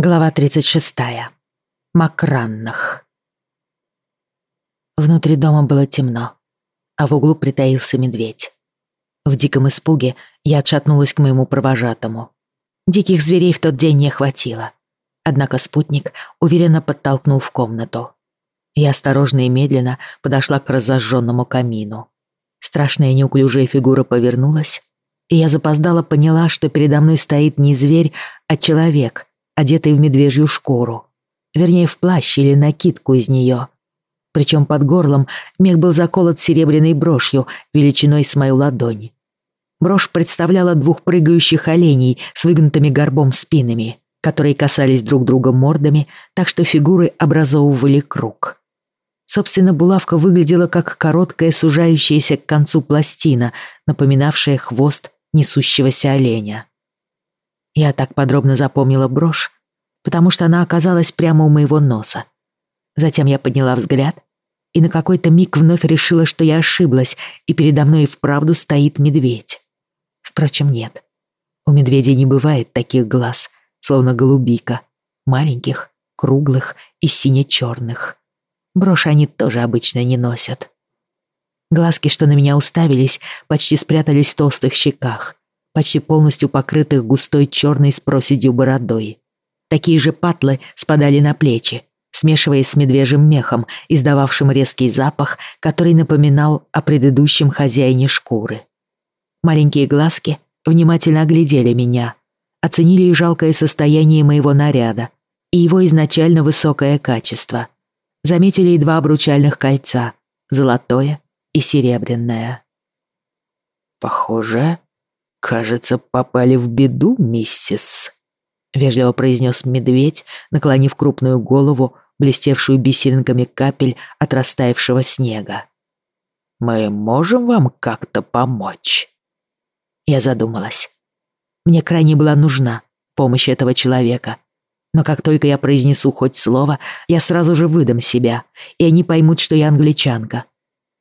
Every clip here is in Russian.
Глава 36. Макраннах. Внутри дома было темно, а в углу притаился медведь. В диком испуге я отшатнулась к моему провожатому. Диких зверей в тот день не хватило. Однако спутник уверенно подтолкнул в комнату. Я осторожно и медленно подошла к разожженному камину. Страшная неуклюжая фигура повернулась, и я запоздала поняла, что передо мной стоит не зверь, а человек — одетый в медвежью шкуру. Вернее, в плащ или накидку из нее. Причем под горлом мех был заколот серебряной брошью величиной с мою ладонь. Брошь представляла двух прыгающих оленей с выгнутыми горбом спинами, которые касались друг друга мордами, так что фигуры образовывали круг. Собственно, булавка выглядела как короткая сужающаяся к концу пластина, напоминавшая хвост несущегося оленя. Я так подробно запомнила брошь, потому что она оказалась прямо у моего носа. Затем я подняла взгляд и на какой-то миг вновь решила, что я ошиблась, и передо мной вправду стоит медведь. Впрочем, нет. У медведей не бывает таких глаз, словно голубика, маленьких, круглых и сине-черных. Брошь они тоже обычно не носят. Глазки, что на меня уставились, почти спрятались в толстых щеках, почти полностью покрытых густой черной с проседью бородой. Такие же патлы спадали на плечи, смешиваясь с медвежьим мехом, издававшим резкий запах, который напоминал о предыдущем хозяине шкуры. Маленькие глазки внимательно оглядели меня, оценили и жалкое состояние моего наряда, и его изначально высокое качество. Заметили и два обручальных кольца, золотое и серебряное. «Похоже, «Кажется, попали в беду, миссис», — вежливо произнес медведь, наклонив крупную голову, блестевшую бисеринками капель от растаявшего снега. «Мы можем вам как-то помочь?» Я задумалась. Мне крайне была нужна помощь этого человека. Но как только я произнесу хоть слово, я сразу же выдам себя, и они поймут, что я англичанка.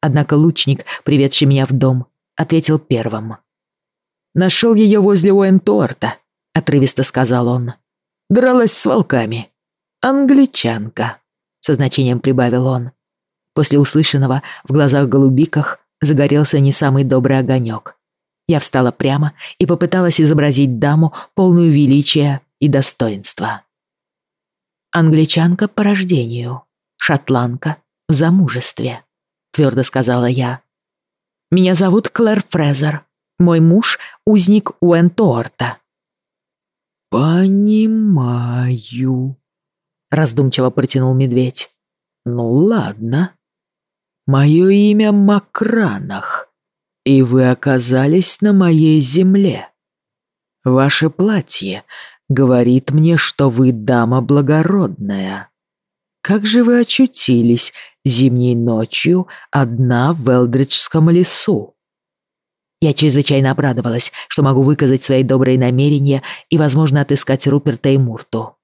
Однако лучник, приведший меня в дом, ответил первым. Нашел ее возле Уэнторта», — отрывисто сказал он. «Дралась с волками. Англичанка», — со значением прибавил он. После услышанного в глазах голубиках загорелся не самый добрый огонек. Я встала прямо и попыталась изобразить даму, полную величия и достоинства. «Англичанка по рождению, шотландка в замужестве», — твердо сказала я. «Меня зовут Клэр Фрезер. Мой муж — узник Уэнторта». «Понимаю», — раздумчиво протянул медведь. «Ну ладно. Мое имя Макранах, и вы оказались на моей земле. Ваше платье говорит мне, что вы дама благородная. Как же вы очутились зимней ночью одна в Элдриджском лесу?» Я чрезвычайно обрадовалась, что могу выказать свои добрые намерения и, возможно, отыскать Руперта и Мурту.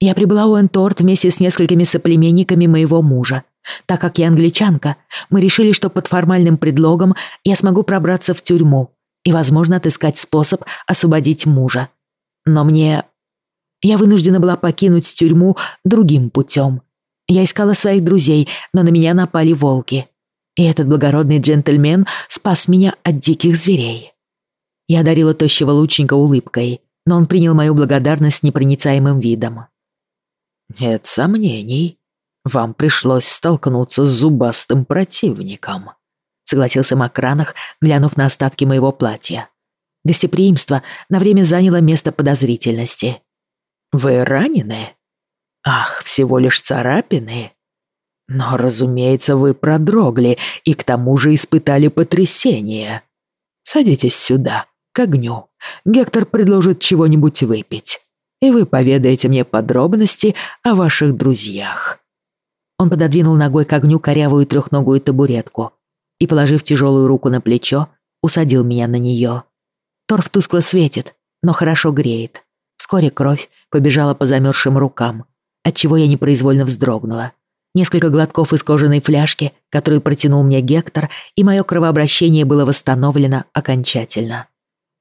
Я прибыла в Энторт вместе с несколькими соплеменниками моего мужа. Так как я англичанка, мы решили, что под формальным предлогом я смогу пробраться в тюрьму и, возможно, отыскать способ освободить мужа. Но мне... Я вынуждена была покинуть тюрьму другим путем. Я искала своих друзей, но на меня напали волки. И этот благородный джентльмен спас меня от диких зверей. Я одарила тощего лучника улыбкой, но он принял мою благодарность непроницаемым видом. «Нет сомнений, вам пришлось столкнуться с зубастым противником», согласился Макранах, глянув на остатки моего платья. Гостеприимство на время заняло место подозрительности. «Вы ранены? Ах, всего лишь царапины. Но, разумеется, вы продрогли и к тому же испытали потрясение. Садитесь сюда, к огню. Гектор предложит чего-нибудь выпить. И вы поведаете мне подробности о ваших друзьях». Он пододвинул ногой к огню корявую трехногую табуретку и, положив тяжелую руку на плечо, усадил меня на нее. Торф тускло светит, но хорошо греет. Вскоре кровь побежала по замерзшим рукам, отчего я непроизвольно вздрогнула. Несколько глотков из кожаной фляжки, которую протянул мне Гектор, и мое кровообращение было восстановлено окончательно.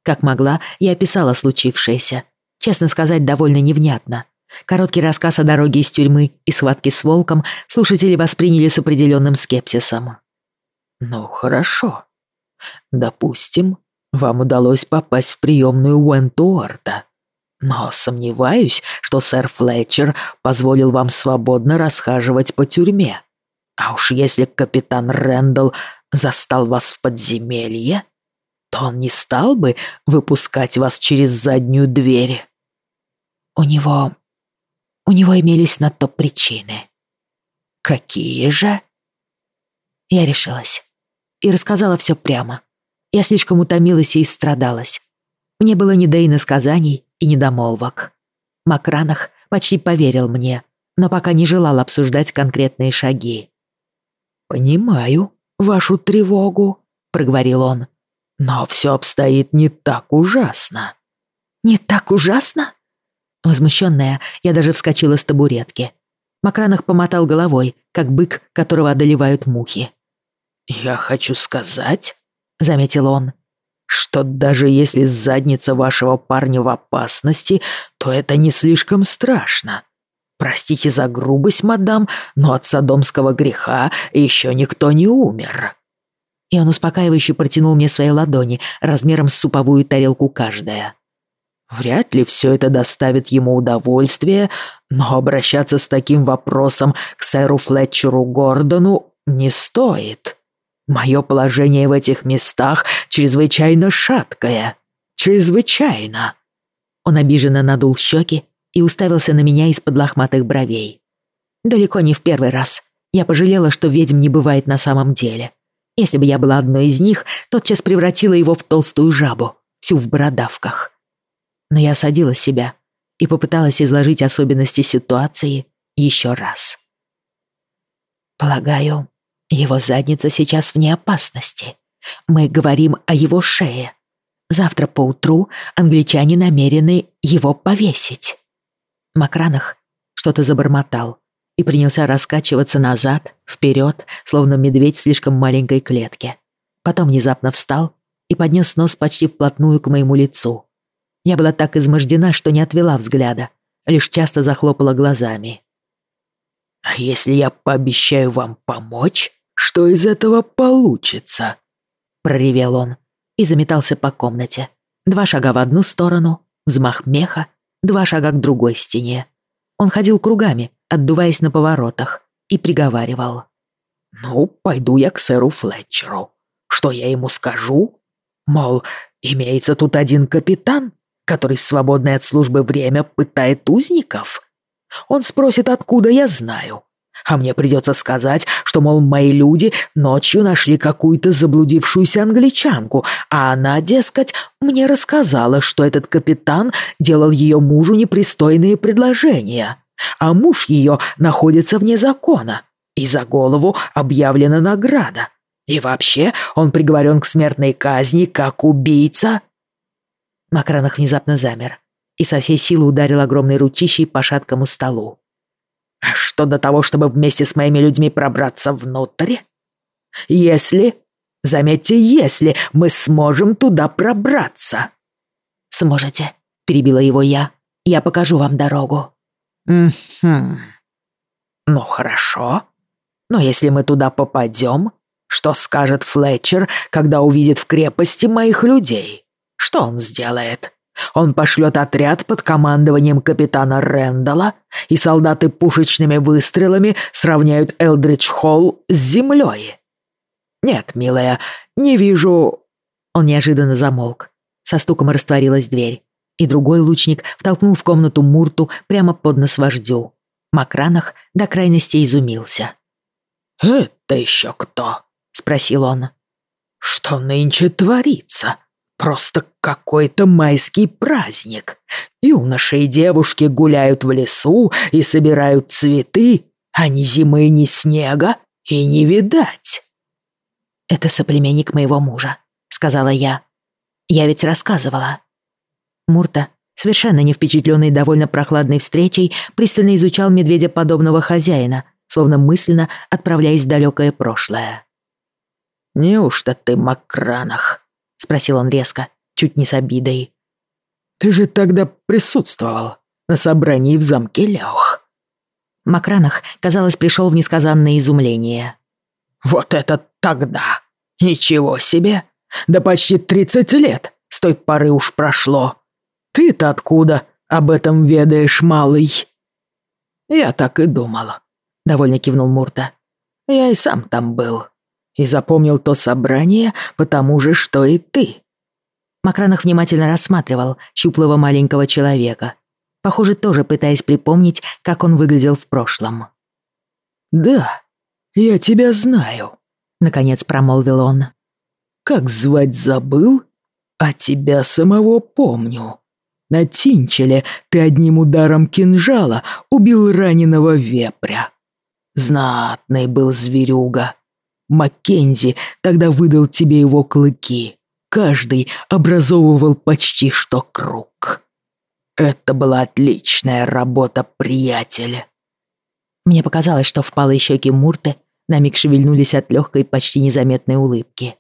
Как могла, я описала случившееся. Честно сказать, довольно невнятно, Короткий рассказ о дороге из тюрьмы и схватке с волком слушатели восприняли с определенным скепсисом. «Ну, хорошо. Допустим, вам удалось попасть в приемную Уэнтуорта. Но сомневаюсь, что сэр Флетчер позволил вам свободно расхаживать по тюрьме. А уж если капитан Рэндалл застал вас в подземелье, то он не стал бы выпускать вас через заднюю дверь. У него... у него имелись на то причины. Какие же? Я решилась и рассказала все прямо. Я слишком утомилась и истрадалась. Мне было не до иносказаний и недомолвок. Макранах почти поверил мне, но пока не желал обсуждать конкретные шаги. «Понимаю вашу тревогу», — проговорил он. «Но все обстоит не так ужасно». «Не так ужасно?» Возмущенная, я даже вскочила с табуретки. Макранах помотал головой, как бык, которого одолевают мухи. «Я хочу сказать», — заметил он, «что даже если задница вашего парня в опасности, то это не слишком страшно. Простите за грубость, мадам, но от садомского греха еще никто не умер». И он успокаивающе протянул мне свои ладони, размером с суповую тарелку каждая. Вряд ли все это доставит ему удовольствие, но обращаться с таким вопросом к сэру Флетчеру Гордону не стоит. Мое положение в этих местах чрезвычайно шаткое. Чрезвычайно. Он обиженно надул щеки и уставился на меня из-под лохматых бровей. Далеко не в первый раз. Я пожалела, что ведьм не бывает на самом деле. Если бы я была одной из них, тотчас превратила его в толстую жабу, всю в бородавках. Но я осадила себя и попыталась изложить особенности ситуации еще раз. Полагаю, его задница сейчас вне опасности. Мы говорим о его шее. Завтра поутру англичане намерены его повесить. Макранах что-то забормотал и принялся раскачиваться назад, вперед, словно медведь в слишком маленькой клетке. Потом внезапно встал и поднес нос почти вплотную к моему лицу. Я была так измождена, что не отвела взгляда, лишь часто захлопала глазами. «А если я пообещаю вам помочь, что из этого получится?» Проревел он и заметался по комнате. Два шага в одну сторону, взмах меха, два шага к другой стене. Он ходил кругами, отдуваясь на поворотах, и приговаривал. «Ну, пойду я к сэру Флетчеру. Что я ему скажу? Мол, имеется тут один капитан, который в свободное от службы время пытает узников? Он спросит, откуда я знаю. А мне придется сказать, что, мол, мои люди ночью нашли какую-то заблудившуюся англичанку, а она, дескать, мне рассказала, что этот капитан делал ее мужу непристойные предложения, а муж ее находится вне закона, и за голову объявлена награда. И вообще он приговорен к смертной казни как убийца. Макранах внезапно замер и со всей силы ударил огромной ручищей по шаткому столу. А что до того, чтобы вместе с моими людьми пробраться внутрь? Если, заметьте, если мы сможем туда пробраться. Сможете, перебила его я. Я покажу вам дорогу. Угу. Ну хорошо. Но если мы туда попадем, что скажет Флетчер, когда увидит в крепости моих людей? Что он сделает? Он пошлет отряд под командованием капитана Рэндала, и солдаты пушечными выстрелами сравняют Элдридж-Холл с землей. Нет, милая, не вижу...» Он неожиданно замолк. Со стуком растворилась дверь, и другой лучник втолкнул в комнату Мурту прямо под нос вождю. Макранах до крайности изумился. «Это еще кто?» — спросил он. «Что нынче творится?» Просто какой-то майский праздник. Юноши и девушки гуляют в лесу и собирают цветы, а ни зимы, ни снега и не видать. «Это соплеменник моего мужа», — сказала я. «Я ведь рассказывала». Мурта, совершенно не впечатленный довольно прохладной встречей, пристально изучал медведя подобного хозяина, словно мысленно отправляясь в далекое прошлое. «Неужто ты, Макранах, спросил он резко, чуть не с обидой. «Ты же тогда присутствовал на собрании в замке Лех. Макранах, казалось, пришел в несказанное изумление. «Вот это тогда! Ничего себе! Да почти тридцать лет с той поры уж прошло. Ты-то откуда об этом ведаешь, малый?» «Я так и думал», — довольно кивнул Мурта. «Я и сам там был. И запомнил то собрание, потому же, что и ты». Макранах внимательно рассматривал щуплого маленького человека, похоже, тоже пытаясь припомнить, как он выглядел в прошлом. «Да, я тебя знаю», — наконец промолвил он. «Как звать забыл, а тебя самого помню. На Тинчеле ты одним ударом кинжала убил раненого вепря. Знатный был зверюга. Маккензи тогда выдал тебе его клыки. Каждый образовывал почти что круг. Это была отличная работа, приятель. Мне показалось, что впалые щеки Мурты на миг шевельнулись от легкой, почти незаметной улыбки.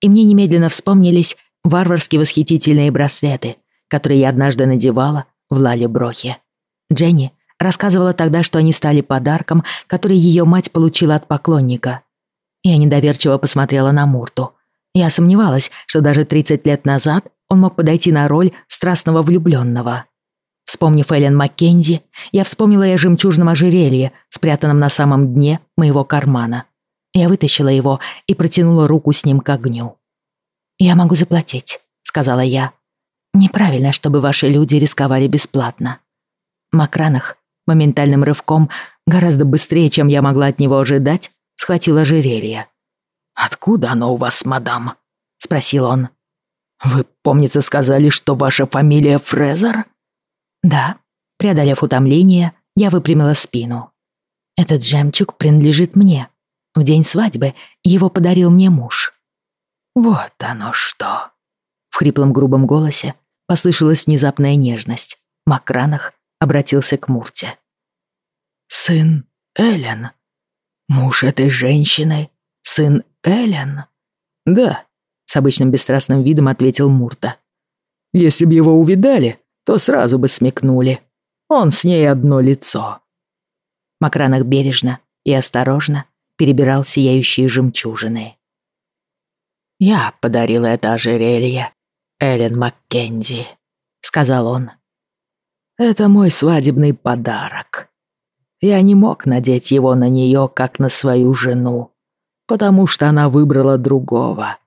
И мне немедленно вспомнились варварски восхитительные браслеты, которые я однажды надевала в Лале Брохе. Дженни рассказывала тогда, что они стали подарком, который ее мать получила от поклонника. Я недоверчиво посмотрела на Мурту. Я сомневалась, что даже 30 лет назад он мог подойти на роль страстного влюбленного. Вспомнив Эллен Маккензи, я вспомнила и о жемчужном ожерелье, спрятанном на самом дне моего кармана. Я вытащила его и протянула руку с ним к огню. «Я могу заплатить», — сказала я. «Неправильно, чтобы ваши люди рисковали бесплатно». Макранах моментальным рывком, гораздо быстрее, чем я могла от него ожидать, схватил ожерелье. «Откуда оно у вас, мадам?» — спросил он. «Вы, помнится, сказали, что ваша фамилия Фрезер?» «Да». Преодолев утомление, я выпрямила спину. «Этот жемчуг принадлежит мне. В день свадьбы его подарил мне муж». «Вот оно что!» В хриплом грубом голосе послышалась внезапная нежность. Макранах обратился к Мурте. «Сын Эллен? Муж этой женщины? Сын Эллен?» «Да», — с обычным бесстрастным видом ответил Мурта. «Если б его увидали, то сразу бы смекнули. Он с ней одно лицо». Макранах бережно и осторожно перебирал сияющие жемчужины. «Я подарил это ожерелье Эллен Маккензи», — сказал он. «Это мой свадебный подарок. Я не мог надеть его на нее, как на свою жену, потому что она выбрала другого.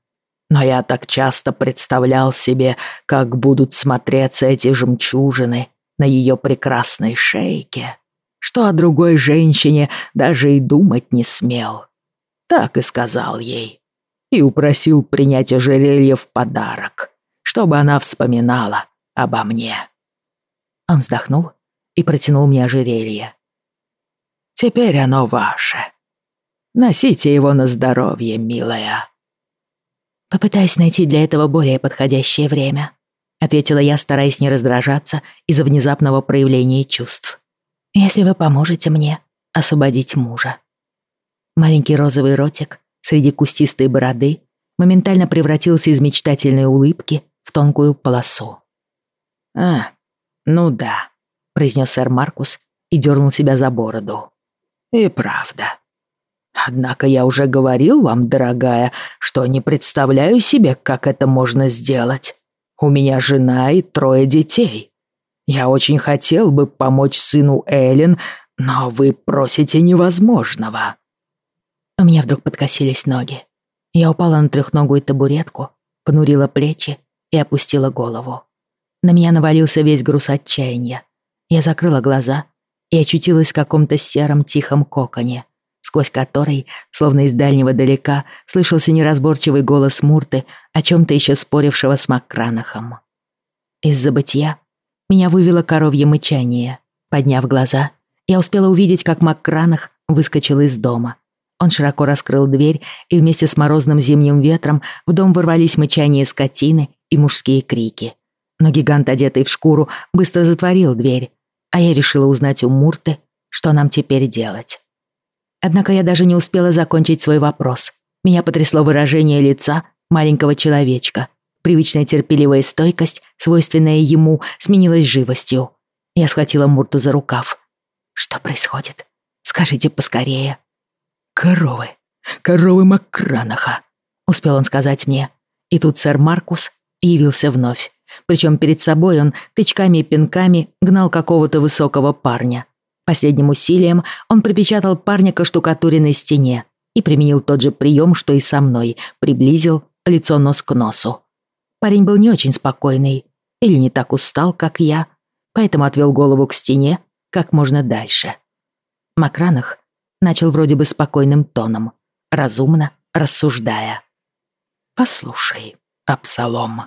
Но я так часто представлял себе, как будут смотреться эти жемчужины на ее прекрасной шейке, что о другой женщине даже и думать не смел. Так и сказал ей. И упросил принять ожерелье в подарок, чтобы она вспоминала обо мне. Он вздохнул и протянул мне ожерелье. «Теперь оно ваше. Носите его на здоровье, милая». «Попытаюсь найти для этого более подходящее время», ответила я, стараясь не раздражаться из-за внезапного проявления чувств. «Если вы поможете мне освободить мужа». Маленький розовый ротик среди кустистой бороды моментально превратился из мечтательной улыбки в тонкую полосу. «А, ну да», — произнес сэр Маркус и дернул себя за бороду. «И правда. Однако я уже говорил вам, дорогая, что не представляю себе, как это можно сделать. У меня жена и трое детей. Я очень хотел бы помочь сыну Эллен, но вы просите невозможного». У меня вдруг подкосились ноги. Я упала на трехногую табуретку, понурила плечи и опустила голову. На меня навалился весь груз отчаяния. Я закрыла глаза и очутилась в каком-то сером тихом коконе сквозь который, словно из дальнего далека, слышался неразборчивый голос Мурты, о чем-то еще спорившего с Маккранахом. Из забытья меня вывело коровье мычание. Подняв глаза, я успела увидеть, как Маккранах выскочил из дома. Он широко раскрыл дверь, и вместе с морозным зимним ветром в дом ворвались мычание скотины и мужские крики. Но гигант, одетый в шкуру, быстро затворил дверь, а я решила узнать у Мурты, что нам теперь делать. Однако я даже не успела закончить свой вопрос. Меня потрясло выражение лица маленького человечка. Привычная терпеливая стойкость, свойственная ему, сменилась живостью. Я схватила Мурту за рукав. «Что происходит? Скажите поскорее». «Коровы. Коровы Маккранаха», — успел он сказать мне. И тут сэр Маркус явился вновь. Причем перед собой он тычками и пинками гнал какого-то высокого парня. Последним усилием он припечатал парня к штукатуренной стене и применил тот же прием, что и со мной, приблизил лицо нос к носу. Парень был не очень спокойный или не так устал, как я, поэтому отвел голову к стене как можно дальше. Макранах начал вроде бы спокойным тоном, разумно рассуждая. «Послушай, Абсалом,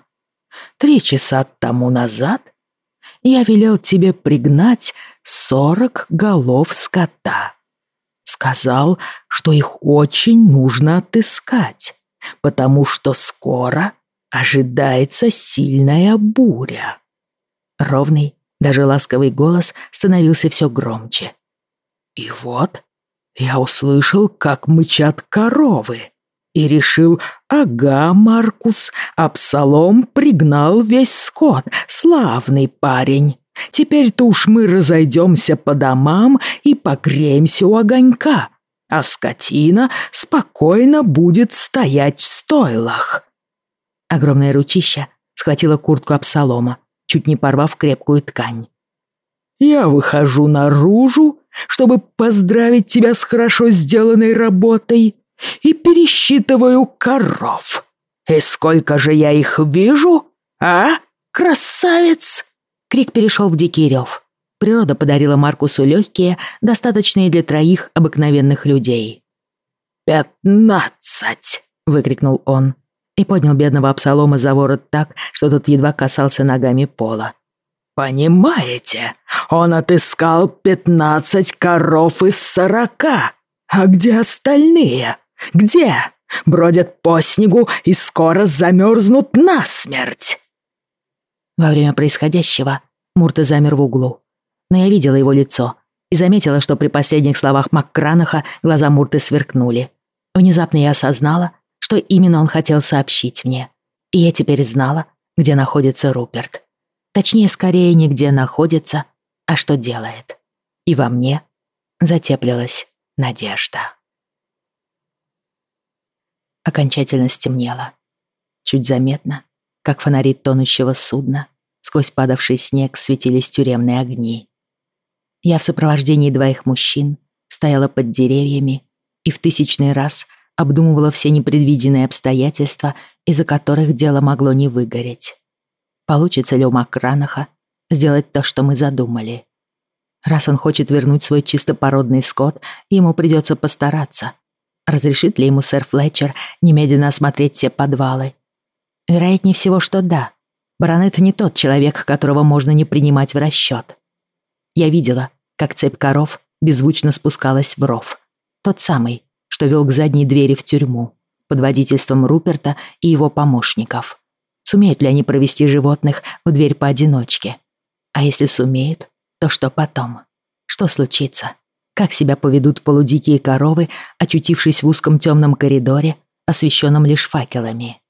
три часа тому назад я велел тебе пригнать сорок голов скота. Сказал, что их очень нужно отыскать, потому что скоро ожидается сильная буря». Ровный, даже ласковый голос становился все громче. И вот я услышал, как мычат коровы, и решил, ага, Маркус, Абсалом пригнал весь скот, славный парень. Теперь-то уж мы разойдемся по домам и погреемся у огонька, а скотина спокойно будет стоять в стойлах. Огромное ручище схватило куртку Абсалома, чуть не порвав крепкую ткань. «Я выхожу наружу, чтобы поздравить тебя с хорошо сделанной работой, и пересчитываю коров. И сколько же я их вижу, а, красавец?» Крик перешел в дикий рев. Природа подарила Маркусу легкие, достаточные для троих обыкновенных людей. «Пятнадцать!» — выкрикнул он и поднял бедного Абсалома за ворот так, что тот едва касался ногами пола. «Понимаете, он отыскал пятнадцать коров из сорока. А где остальные? Где? Бродят по снегу и скоро замерзнут насмерть!» Во время происходящего Мурта замер в углу. Но я видела его лицо и заметила, что при последних словах Маккранаха глаза Мурты сверкнули. Внезапно я осознала, что именно он хотел сообщить мне. И я теперь знала, где находится Руперт. Точнее, скорее, не где находится, а что делает. И во мне затеплилась надежда. Окончательно стемнело. Чуть заметно, как фонари тонущего судна, сквозь падавший снег светились тюремные огни. Я в сопровождении двоих мужчин стояла под деревьями и в тысячный раз обдумывала все непредвиденные обстоятельства, из-за которых дело могло не выгореть. Получится ли у Макранаха сделать то, что мы задумали? Раз он хочет вернуть свой чистопородный скот, ему придется постараться. Разрешит ли ему сэр Флетчер немедленно осмотреть все подвалы? Вероятнее всего, что да. Баронет не тот человек, которого можно не принимать в расчет. Я видела, как цепь коров беззвучно спускалась в ров. Тот самый, что вел к задней двери в тюрьму, под водительством Руперта и его помощников. Сумеют ли они провести животных в дверь поодиночке? А если сумеют, то что потом? Что случится? Как себя поведут полудикие коровы, очутившись в узком темном коридоре, освещенном лишь факелами?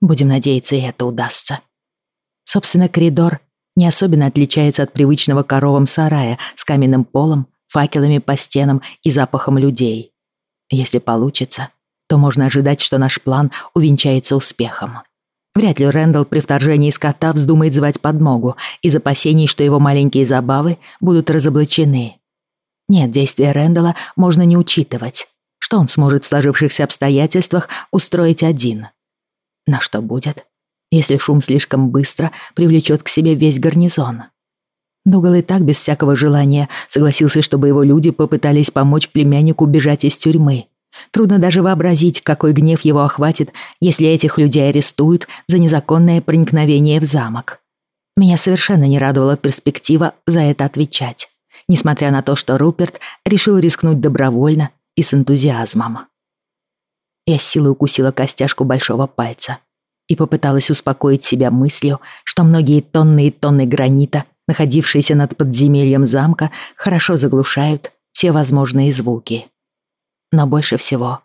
Будем надеяться, и это удастся. Собственно, коридор не особенно отличается от привычного коровам сарая с каменным полом, факелами по стенам и запахом людей. Если получится, то можно ожидать, что наш план увенчается успехом. Вряд ли Рэндалл при вторжении скота вздумает звать подмогу из опасений, что его маленькие забавы будут разоблачены. Нет, действия Рэндалла можно не учитывать. Что он сможет в сложившихся обстоятельствах устроить один? Но что будет, если шум слишком быстро привлечет к себе весь гарнизон? Дугал и так без всякого желания согласился, чтобы его люди попытались помочь племяннику бежать из тюрьмы. Трудно даже вообразить, какой гнев его охватит, если этих людей арестуют за незаконное проникновение в замок. Меня совершенно не радовала перспектива за это отвечать, несмотря на то, что Руперт решил рискнуть добровольно и с энтузиазмом. Я с силой укусила костяшку большого пальца и попыталась успокоить себя мыслью, что многие тонны и тонны гранита находившиеся над подземельем замка, хорошо заглушают все возможные звуки. Но больше всего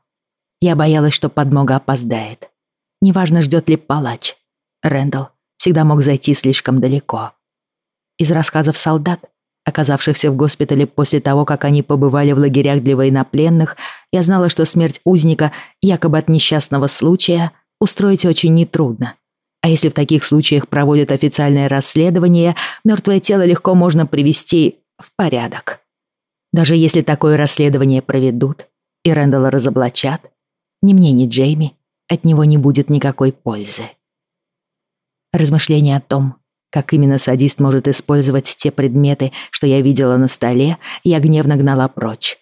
я боялась, что подмога опоздает. Неважно, ждет ли палач. Рэндалл всегда мог зайти слишком далеко. из рассказов солдат, оказавшихся в госпитале после того, как они побывали в лагерях для военнопленных, я знала, что смерть узника, якобы от несчастного случая, устроить очень нетрудно. А если в таких случаях проводят официальное расследование, мертвое тело легко можно привести в порядок. Даже если такое расследование проведут и Рэндалла разоблачат, ни мне, ни Джейми от него не будет никакой пользы. Размышления о том, как именно садист может использовать те предметы, что я видела на столе, я гневно гнала прочь.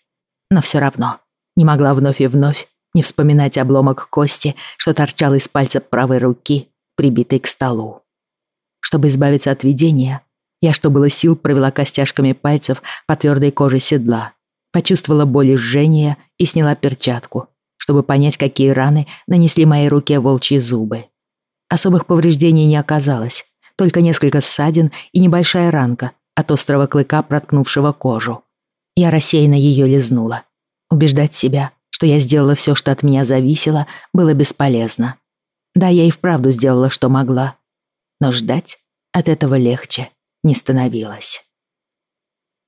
Но все равно не могла вновь и вновь не вспоминать обломок кости, что торчал из пальца правой руки, прибитой к столу. Чтобы избавиться от видения, я, что было сил, провела костяшками пальцев по твердой коже седла, почувствовала боль и жжение и сняла перчатку, чтобы понять, какие раны нанесли моей руке волчьи зубы. Особых повреждений не оказалось, только несколько ссадин и небольшая ранка от острого клыка, проткнувшего кожу. Я рассеянно ее лизнула. Убеждать себя, что я сделала все, что от меня зависело, было бесполезно. Да, я и вправду сделала, что могла. Но ждать от этого легче не становилось.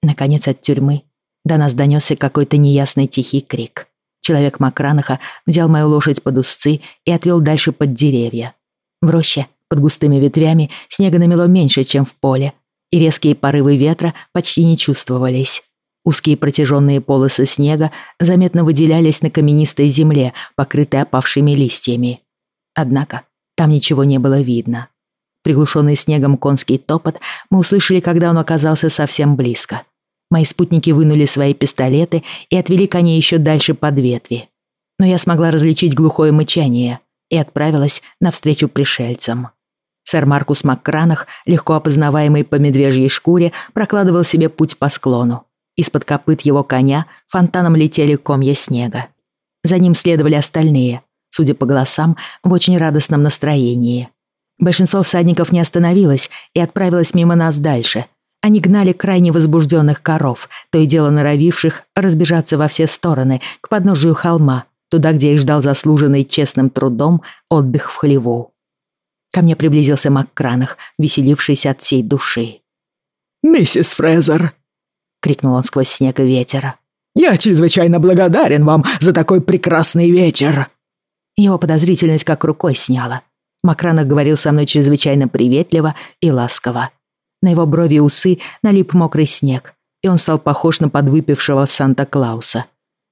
Наконец от тюрьмы до нас донесся какой-то неясный тихий крик. Человек Макранаха взял мою лошадь под узцы и отвел дальше под деревья. В роще под густыми ветвями снега намело меньше, чем в поле, и резкие порывы ветра почти не чувствовались. Узкие протяженные полосы снега заметно выделялись на каменистой земле, покрытой опавшими листьями. Однако там ничего не было видно. Приглушенный снегом конский топот мы услышали, когда он оказался совсем близко. Мои спутники вынули свои пистолеты и отвели коней еще дальше под ветви. Но я смогла различить глухое мычание и отправилась навстречу пришельцам. Сэр Маркус Маккранах, легко опознаваемый по медвежьей шкуре, прокладывал себе путь по склону. Из-под копыт его коня фонтаном летели комья снега. За ним следовали остальные, судя по голосам, в очень радостном настроении. Большинство всадников не остановилось и отправилось мимо нас дальше. Они гнали крайне возбужденных коров, то и дело норовивших разбежаться во все стороны, к подножию холма, туда, где их ждал заслуженный честным трудом отдых в хлеву. Ко мне приблизился Маккранах, веселившийся от всей души. «Миссис Фрезер!» — крикнул он сквозь снег и ветер. «Я чрезвычайно благодарен вам за такой прекрасный вечер!» Его подозрительность как рукой сняла. Макранах говорил со мной чрезвычайно приветливо и ласково. На его брови и усы налип мокрый снег, и он стал похож на подвыпившего Санта-Клауса.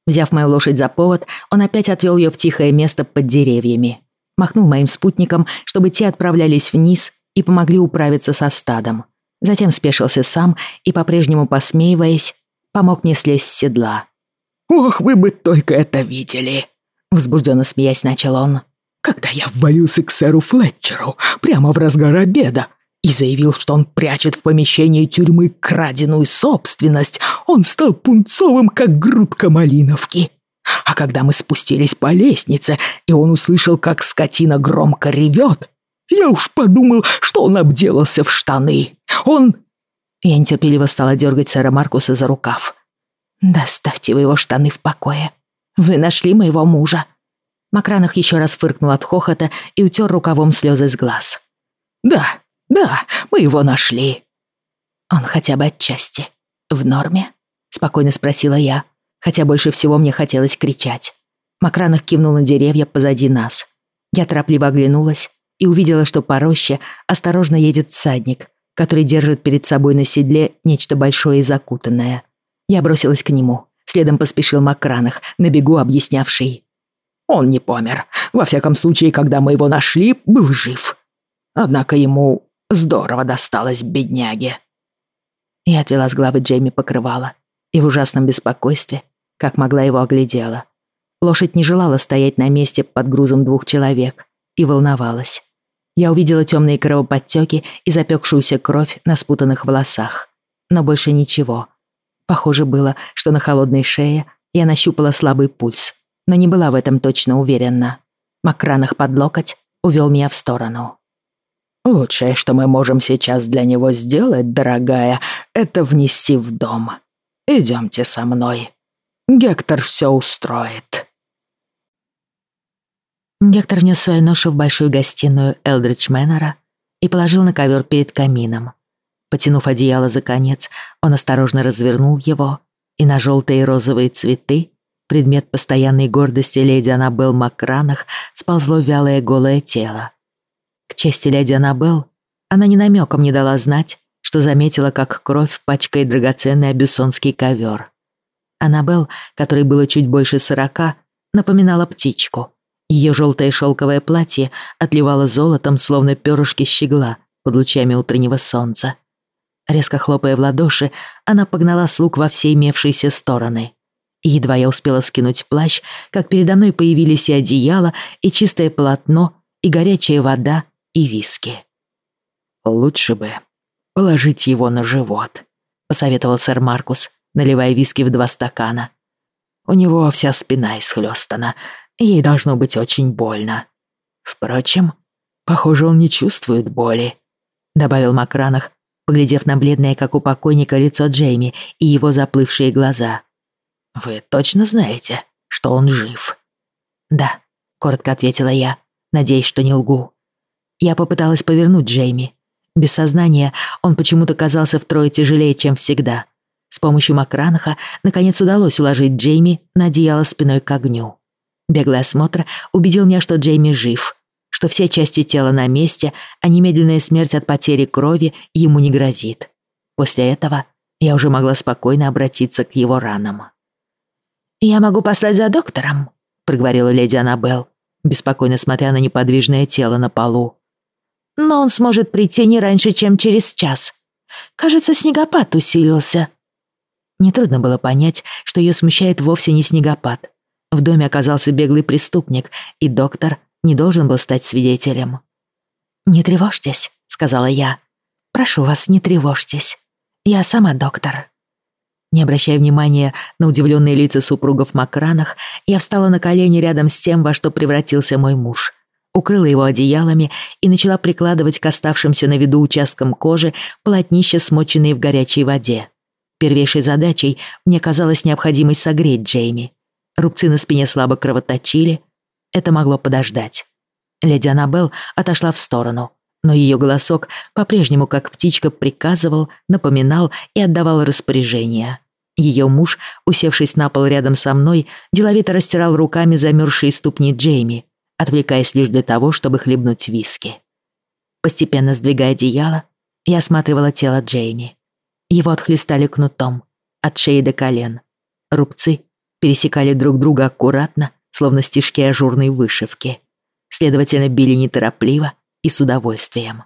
Взяв мою лошадь за повод, он опять отвел ее в тихое место под деревьями махнул моим спутникам, чтобы те отправлялись вниз и помогли управиться со стадом. Затем спешился сам и, по-прежнему посмеиваясь, помог мне слезть с седла. «Ох, вы бы только это видели!» Возбужденно смеясь, начал он. «Когда я ввалился к сэру Флетчеру прямо в разгар обеда и заявил, что он прячет в помещении тюрьмы краденую собственность, он стал пунцовым, как грудка малиновки. А когда мы спустились по лестнице, и он услышал, как скотина громко ревет, я уж подумал, что он обделался в штаны. Он...» Я нетерпеливо стала дергать сэра Маркуса за рукав. «Доставьте вы его штаны в покое. Вы нашли моего мужа». Макранах еще раз фыркнул от хохота и утер рукавом слезы с глаз. «Да, да, мы его нашли». «Он хотя бы отчасти в норме?» — спокойно спросила я хотя больше всего мне хотелось кричать. Макранах кивнул на деревья позади нас. Я торопливо оглянулась и увидела, что по роще осторожно едет всадник, который держит перед собой на седле нечто большое и закутанное. Я бросилась к нему. Следом поспешил Макранах, на бегу объяснявший. «Он не помер. Во всяком случае, когда мы его нашли, был жив. Однако ему здорово досталось, бедняге». Я отвела с главы Джейми покрывало и в ужасном беспокойстве, как могла его оглядела. Лошадь не желала стоять на месте под грузом двух человек и волновалась. Я увидела темные кровоподтеки и запекшуюся кровь на спутанных волосах. Но больше ничего. Похоже было, что на холодной шее я нащупала слабый пульс, но не была в этом точно уверена. Макранах под локоть увел меня в сторону. «Лучшее, что мы можем сейчас для него сделать, дорогая, это внести в дом. Идемте со мной. Гектор все устроит». Гектор нес свою ношу в большую гостиную Элдридж Мэннера и положил на ковер перед камином. Потянув одеяло за конец, он осторожно развернул его, и на желтые и розовые цветы, предмет постоянной гордости леди Аннабелл Макранах, сползло вялое голое тело. К чести леди Аннабелл, она ни намеком не дала знать, что заметила, как кровь пачкает драгоценный абюссонский ковер. Аннабелл, которой было чуть больше сорока, напоминала птичку. Ее желтое шелковое платье отливало золотом, словно перышки щегла под лучами утреннего солнца. Резко хлопая в ладоши, она погнала слуг во все имевшиеся стороны. И едва я успела скинуть плащ, как передо мной появились и одеяло, и чистое полотно, и горячая вода, и виски. «Лучше бы положить его на живот», — посоветовал сэр Маркус, наливая виски в два стакана. «У него вся спина исхлёстана, ей должно быть очень больно. Впрочем, похоже, он не чувствует боли», — добавил Макранах, поглядев на бледное, как у покойника, лицо Джейми и его заплывшие глаза. «Вы точно знаете, что он жив?» «Да», — коротко ответила я, надеясь, что не лгу. Я попыталась повернуть Джейми. Без сознания он почему-то казался втрое тяжелее, чем всегда. С помощью Макранаха наконец удалось уложить Джейми на одеяло спиной к огню. Беглый осмотр убедил меня, что Джейми жив, что все части тела на месте, а немедленная смерть от потери крови ему не грозит. После этого я уже могла спокойно обратиться к его ранам. «Я могу послать за доктором», — проговорила леди Аннабелл, беспокойно смотря на неподвижное тело на полу. «Но он сможет прийти не раньше, чем через час. Кажется, снегопад усилился». Нетрудно было понять, что ее смущает вовсе не снегопад. В доме оказался беглый преступник, и доктор не должен был стать свидетелем. «Не тревожьтесь», — сказала я. «Прошу вас, не тревожьтесь. Я сама доктор». Не обращая внимания на удивленные лица супругов Макранах, я встала на колени рядом с тем, во что превратился мой муж. Укрыла его одеялами и начала прикладывать к оставшимся на виду участкам кожи полотнища, смоченные в горячей воде. Первейшей задачей мне казалось необходимость согреть Джейми. Рубцы на спине слабо кровоточили, это могло подождать. Леди Аннабелл отошла в сторону, но ее голосок по-прежнему, как птичка, приказывал, напоминал и отдавал распоряжения. Ее муж, усевшись на пол рядом со мной, деловито растирал руками замерзшие ступни Джейми, отвлекаясь лишь для того, чтобы хлебнуть виски. Постепенно сдвигая одеяло, я осматривала тело Джейми. Его отхлестали кнутом, от шеи до колен. Рубцы пересекали друг друга аккуратно, словно стежки ажурной вышивки. Следовательно, били неторопливо и с удовольствием.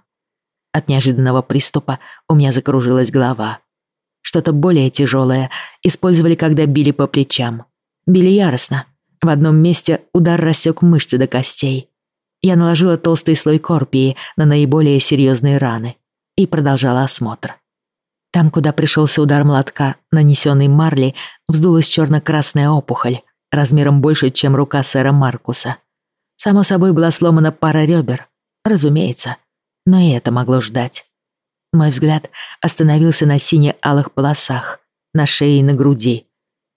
От неожиданного приступа у меня закружилась голова. Что-то более тяжелое использовали, когда били по плечам. Били яростно. В одном месте удар рассек мышцы до костей. Я наложила толстый слой корпии на наиболее серьезные раны и продолжала осмотр. Там, куда пришелся удар молотка, нанесенный Марли, вздулась черно-красная опухоль, размером больше, чем рука сэра Маркуса. Само собой была сломана пара ребер, разумеется, но и это могло ждать. Мой взгляд остановился на сине-алых полосах, на шее и на груди.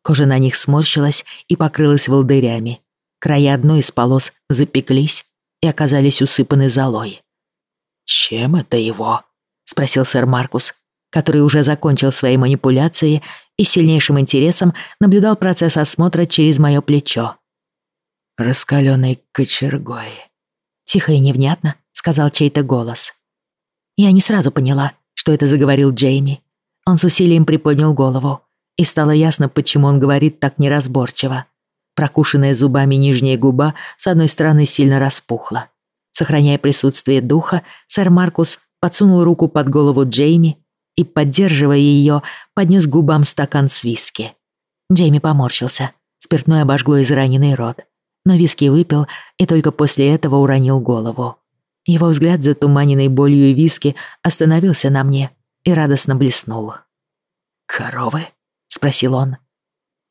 Кожа на них сморщилась и покрылась волдырями. Края одной из полос запеклись и оказались усыпаны золой. «Чем это его?» — спросил сэр Маркус, который уже закончил свои манипуляции и с сильнейшим интересом наблюдал процесс осмотра через мое плечо. «Раскалённой кочергой», — тихо и невнятно сказал чей-то голос. Я не сразу поняла, что это заговорил Джейми. Он с усилием приподнял голову, и стало ясно, почему он говорит так неразборчиво. Прокушенная зубами нижняя губа с одной стороны сильно распухла. Сохраняя присутствие духа, сэр Маркус подсунул руку под голову Джейми и, поддерживая ее, поднес губам стакан с виски. Джейми поморщился. Спиртное обожгло израненный рот. Но виски выпил и только после этого уронил голову. Его взгляд, затуманенный болью и виски, остановился на мне и радостно блеснул. «Коровы?» — спросил он.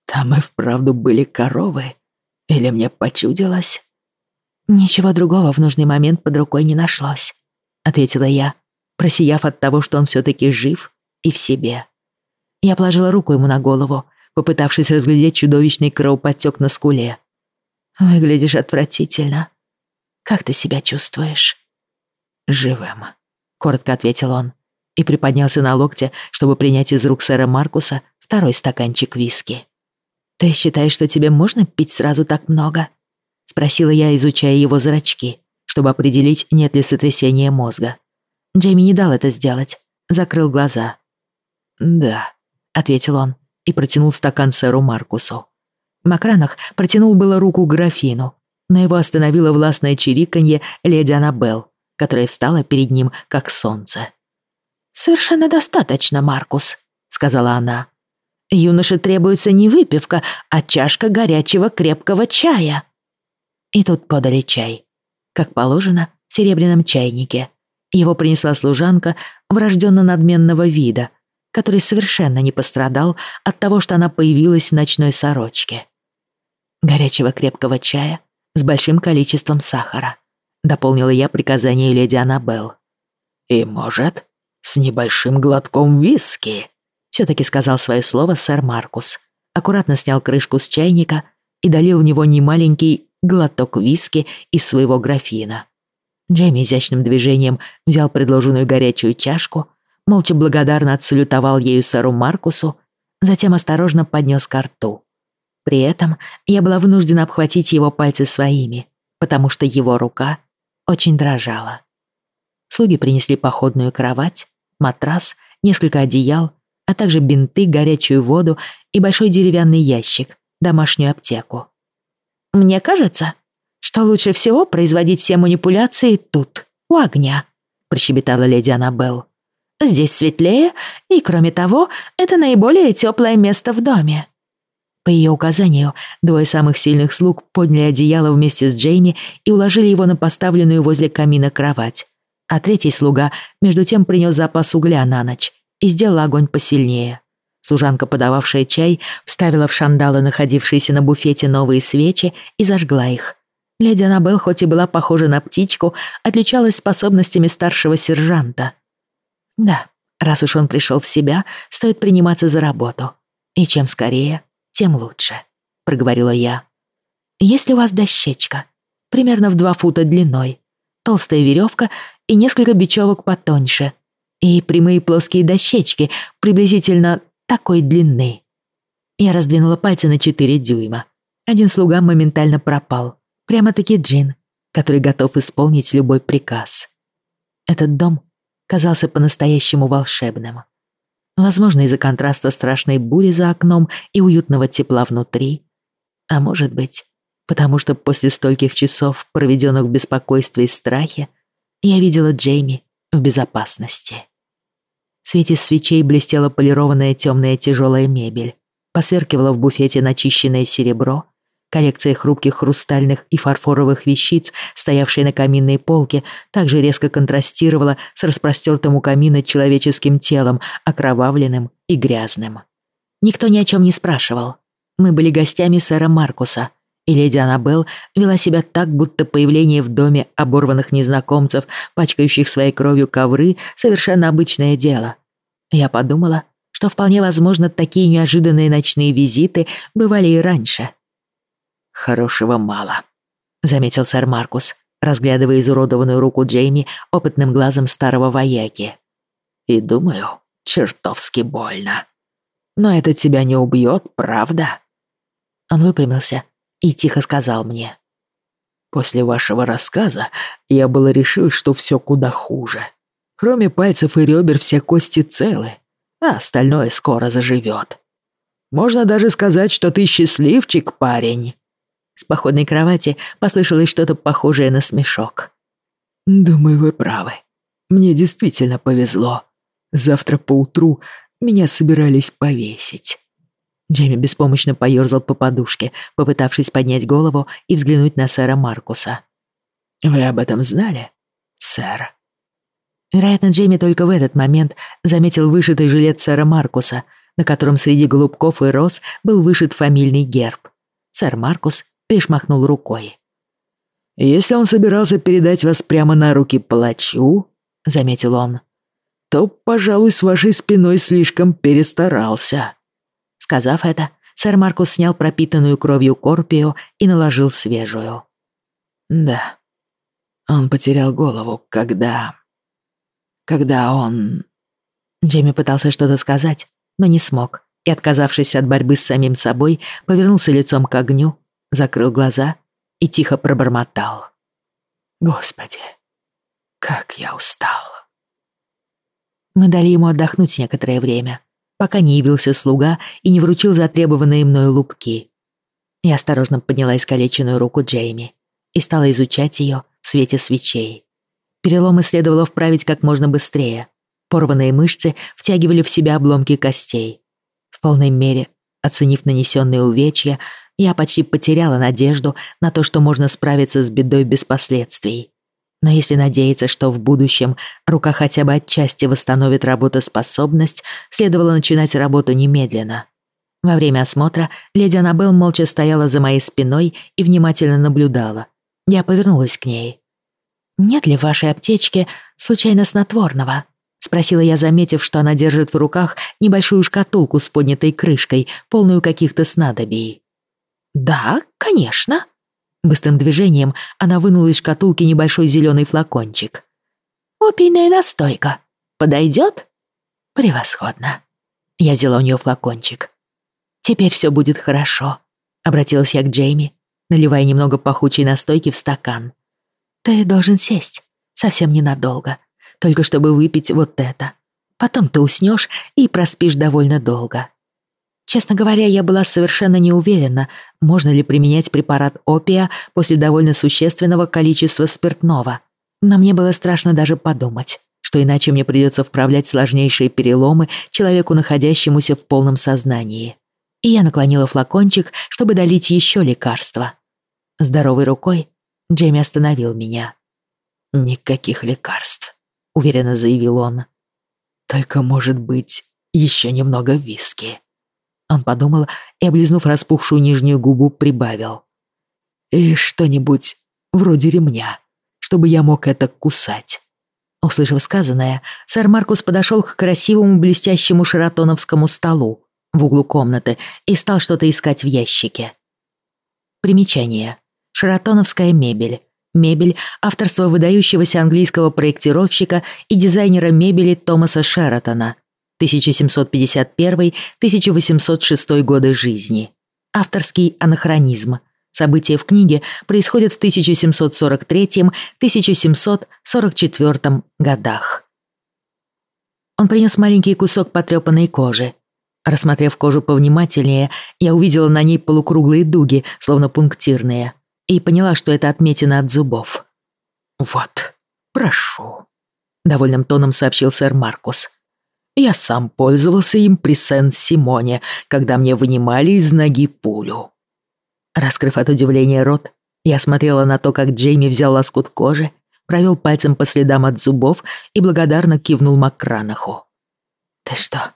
«Там и вправду были коровы? Или мне почудилось?» «Ничего другого в нужный момент под рукой не нашлось», — ответила я, просияв от того, что он все-таки жив и в себе. Я положила руку ему на голову, попытавшись разглядеть чудовищный кровоподтек на скуле. «Выглядишь отвратительно. Как ты себя чувствуешь?» «Живым», — коротко ответил он. и приподнялся на локте, чтобы принять из рук сэра Маркуса второй стаканчик виски. «Ты считаешь, что тебе можно пить сразу так много?» — спросила я, изучая его зрачки, чтобы определить, нет ли сотрясения мозга. Джейми не дал это сделать, закрыл глаза. «Да», — ответил он и протянул стакан сэру Маркусу. Макранах протянул было руку графину, но его остановило властное чириканье леди Аннабелл, которая встала перед ним, как солнце. «Совершенно достаточно, Маркус», — сказала она. «Юноше требуется не выпивка, а чашка горячего крепкого чая». И тут подали чай. Как положено, в серебряном чайнике. Его принесла служанка врожденно надменного вида, который совершенно не пострадал от того, что она появилась в ночной сорочке. Горячего крепкого чая с большим количеством сахара. Дополнила я приказание леди Аннабелл. «И, может, с небольшим глотком виски», все-таки сказал свое слово сэр Маркус. Аккуратно снял крышку с чайника и долил в него немаленький глоток виски из своего графина. Джейми изящным движением взял предложенную горячую чашку, молча благодарно отсалютовал ею сэру Маркусу, затем осторожно поднес ко рту. При этом я была вынуждена обхватить его пальцы своими, потому что его рука очень дрожала. Слуги принесли походную кровать, матрас, несколько одеял, а также бинты, горячую воду и большой деревянный ящик, домашнюю аптеку. «Мне кажется, что лучше всего производить все манипуляции тут, у огня», прощебетала леди Аннабелл. «Здесь светлее, и, кроме того, это наиболее теплое место в доме». По ее указанию, двое самых сильных слуг подняли одеяло вместе с Джейми и уложили его на поставленную возле камина кровать, а третий слуга между тем принес запас угля на ночь и сделал огонь посильнее. Служанка, подававшая чай, вставила в шандалы, находившиеся на буфете, новые свечи и зажгла их. Леди Аннабелл, хоть и была похожа на птичку, отличалась способностями старшего сержанта. Да, раз уж он пришел в себя, стоит приниматься за работу. И чем скорее, тем лучше, проговорила я. Есть ли у вас дощечка? Примерно в два фута длиной, толстая веревка и несколько бечевок потоньше, и прямые плоские дощечки приблизительно такой длины. Я раздвинула пальцы на четыре дюйма. Один слуга моментально пропал. Прямо-таки джин, который готов исполнить любой приказ. Этот дом казался по-настоящему волшебным. Возможно, из-за контраста страшной бури за окном и уютного тепла внутри. А может быть, потому что после стольких часов, проведенных в беспокойстве и страхе, я видела Джейми в безопасности. В свете свечей блестела полированная темная тяжелая мебель. Посверкивало в буфете начищенное серебро. Коллекция хрупких хрустальных и фарфоровых вещиц, стоявшая на каминной полке, также резко контрастировала с распростертым у камина человеческим телом, окровавленным и грязным. Никто ни о чем не спрашивал. Мы были гостями сэра Маркуса, и леди Аннабелл вела себя так, будто появление в доме оборванных незнакомцев, пачкающих своей кровью ковры, совершенно обычное дело. Я подумала, что вполне возможно такие неожиданные ночные визиты бывали и раньше. «Хорошего мало», — заметил сэр Маркус, разглядывая изуродованную руку Джейми опытным глазом старого вояки. «И думаю, чертовски больно. Но это тебя не убьет, правда?» Он выпрямился и тихо сказал мне. «После вашего рассказа я было решил, что все куда хуже. Кроме пальцев и ребер все кости целы, а остальное скоро заживет. Можно даже сказать, что ты счастливчик, парень». С походной кровати послышалось что-то похожее на смешок. «Думаю, вы правы. Мне действительно повезло. Завтра поутру меня собирались повесить». Джейми беспомощно поёрзал по подушке, попытавшись поднять голову и взглянуть на сэра Маркуса. «Вы об этом знали, сэр?» Вероятно, Джейми только в этот момент заметил вышитый жилет сэра Маркуса, на котором среди голубков и роз был вышит фамильный герб. Сэр Маркус лишь махнул рукой. «Если он собирался передать вас прямо на руки палачу», — заметил он, — «то, пожалуй, с вашей спиной слишком перестарался». Сказав это, сэр Маркус снял пропитанную кровью корпию и наложил свежую. Да, он потерял голову, когда... Когда он... Джейми пытался что-то сказать, но не смог, и, отказавшись от борьбы с самим собой, повернулся лицом к огню, закрыл глаза и тихо пробормотал. «Господи, как я устал!» Мы дали ему отдохнуть некоторое время, пока не явился слуга и не вручил затребованные мною лупки. Я осторожно подняла искалеченную руку Джейми и стала изучать ее в свете свечей. Переломы следовало вправить как можно быстрее. Порванные мышцы втягивали в себя обломки костей. В полной мере, оценив нанесенные увечья, я почти потеряла надежду на то, что можно справиться с бедой без последствий. Но если надеяться, что в будущем рука хотя бы отчасти восстановит работоспособность, следовало начинать работу немедленно. Во время осмотра леди Аннабелл молча стояла за моей спиной и внимательно наблюдала. Я повернулась к ней. «Нет ли в вашей аптечке случайно снотворного?» — спросила я, заметив, что она держит в руках небольшую шкатулку с поднятой крышкой, полную каких-то снадобий. «Да, конечно». Быстрым движением она вынула из шкатулки небольшой зеленый флакончик. «Опийная настойка. Подойдет?» «Превосходно». Я взяла у нее флакончик. «Теперь все будет хорошо», — обратилась я к Джейми, наливая немного пахучей настойки в стакан. «Ты должен сесть, совсем ненадолго, только чтобы выпить вот это. Потом ты уснешь и проспишь довольно долго». Честно говоря, я была совершенно не уверена, можно ли применять препарат опия после довольно существенного количества спиртного. Но мне было страшно даже подумать, что иначе мне придется вправлять сложнейшие переломы человеку, находящемуся в полном сознании и я наклонила флакончик, чтобы долить еще лекарства. Здоровой рукой Джейми остановил меня. «Никаких лекарств», — уверенно заявил он. «Только, может быть, еще немного виски». Он подумал и, облизнув распухшую нижнюю губу, прибавил. «И что-нибудь вроде ремня, чтобы я мог это кусать». Услышав сказанное, сэр Маркус подошел к красивому блестящему шаратоновскому столу, в углу комнаты и стал что-то искать в ящике. Примечание. Шаратоновская мебель. Мебель авторства выдающегося английского проектировщика и дизайнера мебели Томаса Шератона 1751-1806 годы жизни. Авторский анахронизм. События в книге происходят в 1743-1744 годах. Он принес маленький кусок потрепанной кожи, Рассмотрев кожу повнимательнее, я увидела на ней полукруглые дуги, словно пунктирные, и поняла, что это отметина от зубов. «Вот, прошу», — довольным тоном сообщил сэр Маркус. «Я сам пользовался им при Сен-Симоне, когда мне вынимали из ноги пулю». Раскрыв от удивления рот, я смотрела на то, как Джейми взял лоскут кожи, провел пальцем по следам от зубов и благодарно кивнул Макранаху. «Ты что,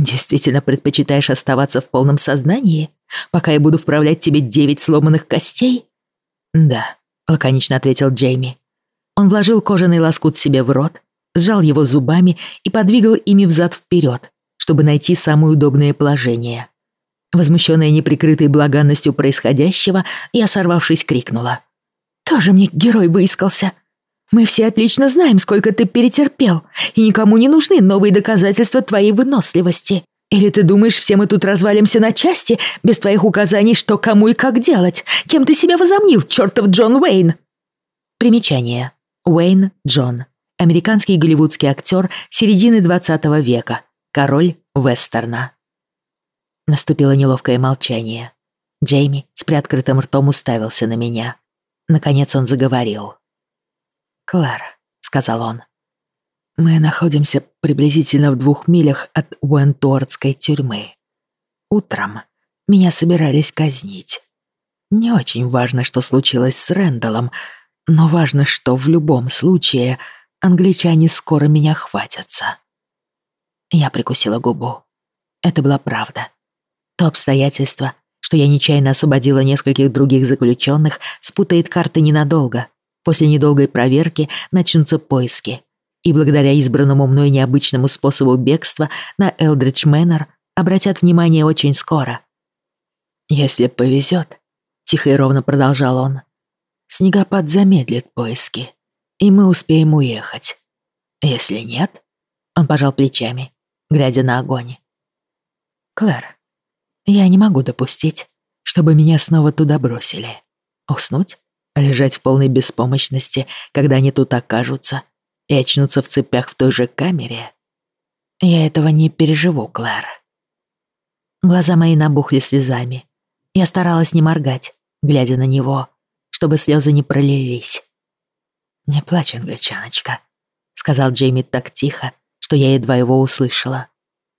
Действительно предпочитаешь оставаться в полном сознании, пока я буду вправлять тебе девять сломанных костей? Да, лаконично ответил Джейми. Он вложил кожаный лоскут себе в рот, сжал его зубами и подвигал ими взад-вперед, чтобы найти самое удобное положение. Возмущенная неприкрытой благанностью происходящего, я, сорвавшись, крикнула. «Тоже мне герой выискался! Мы все отлично знаем, сколько ты перетерпел, и никому не нужны новые доказательства твоей выносливости. Или ты думаешь, все мы тут развалимся на части, без твоих указаний, что кому и как делать? Кем ты себя возомнил, чертов Джон Уэйн?» Примечание. Уэйн Джон. Американский голливудский актер середины 20 века. Король вестерна. Наступило неловкое молчание. Джейми с приоткрытым ртом уставился на меня. Наконец он заговорил. «Клара», — сказал он, — «мы находимся приблизительно в двух милях от Уэнтуортской тюрьмы. Утром меня собирались казнить. Не очень важно, что случилось с Рэндаллом, но важно, что в любом случае англичане скоро меня хватятся». Я прикусила губу. Это была правда. То обстоятельство, что я нечаянно освободила нескольких других заключенных, спутает карты ненадолго — После недолгой проверки начнутся поиски. И благодаря избранному мной необычному способу бегства на Элдридж Мэннер обратят внимание очень скоро. «Если повезет», — тихо и ровно продолжал он, — «снегопад замедлит поиски, и мы успеем уехать. Если нет...» — он пожал плечами. глядя на огонь. «Клэр, я не могу допустить, чтобы меня снова туда бросили. Уснуть? Лежать в полной беспомощности, когда они тут окажутся, и очнутся в цепях в той же камере? Я этого не переживу, Клэр». Глаза мои набухли слезами. Я старалась не моргать, глядя на него, чтобы слезы не пролились. «Не плачь, англичаночка», — сказал Джейми так тихо, что я едва его услышала.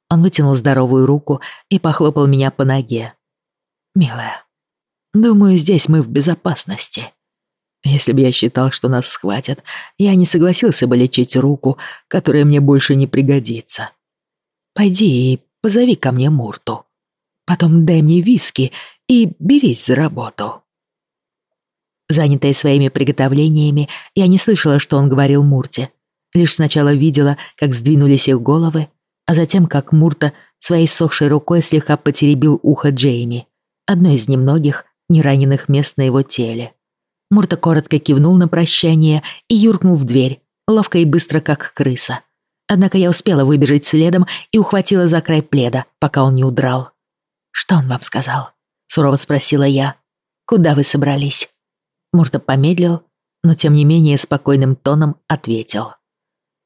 Он вытянул здоровую руку и похлопал меня по ноге. «Милая, думаю, здесь мы в безопасности. Если бы я считал, что нас схватят, я не согласился бы лечить руку, которая мне больше не пригодится. Пойди и позови ко мне Мурту. Потом дай мне виски и берись за работу». Занятая своими приготовлениями, я не слышала, что он говорил Мурте. Лишь сначала видела, как сдвинулись их головы, а затем, как Мурта своей сохшей рукой слегка потеребил ухо Джейми, одно из немногих нераненых мест на его теле. Мурта коротко кивнул на прощание и юркнул в дверь, ловко и быстро, как крыса. Однако я успела выбежать следом и ухватила за край пледа, пока он не удрал. «Что он вам сказал?» — сурово спросила я. «Куда вы собрались?» Мурта помедлил, но тем не менее спокойным тоном ответил.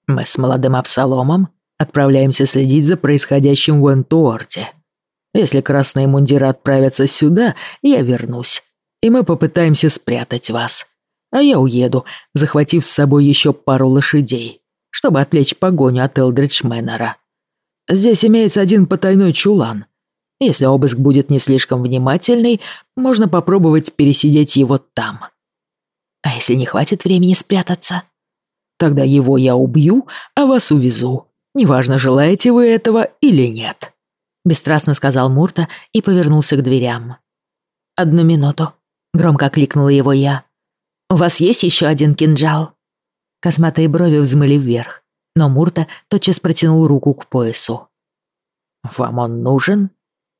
«Мы с молодым Абсаломом отправляемся следить за происходящим в Уэнтуорте. Если красные мундиры отправятся сюда, я вернусь, и мы попытаемся спрятать вас. А я уеду, захватив с собой еще пару лошадей, чтобы отвлечь погоню от Элдридж Мэннера. Здесь имеется один потайной чулан, если обыск будет не слишком внимательный, можно попробовать пересидеть его там. А если не хватит времени спрятаться? Тогда его я убью, а вас увезу. Неважно, желаете вы этого или нет. Бесстрастно сказал Мурта и повернулся к дверям. «Одну минуту», — громко кликнула его я. «У вас есть еще один кинжал?» Косматые брови взмыли вверх, но Мурта тотчас протянул руку к поясу. «Вам он нужен?»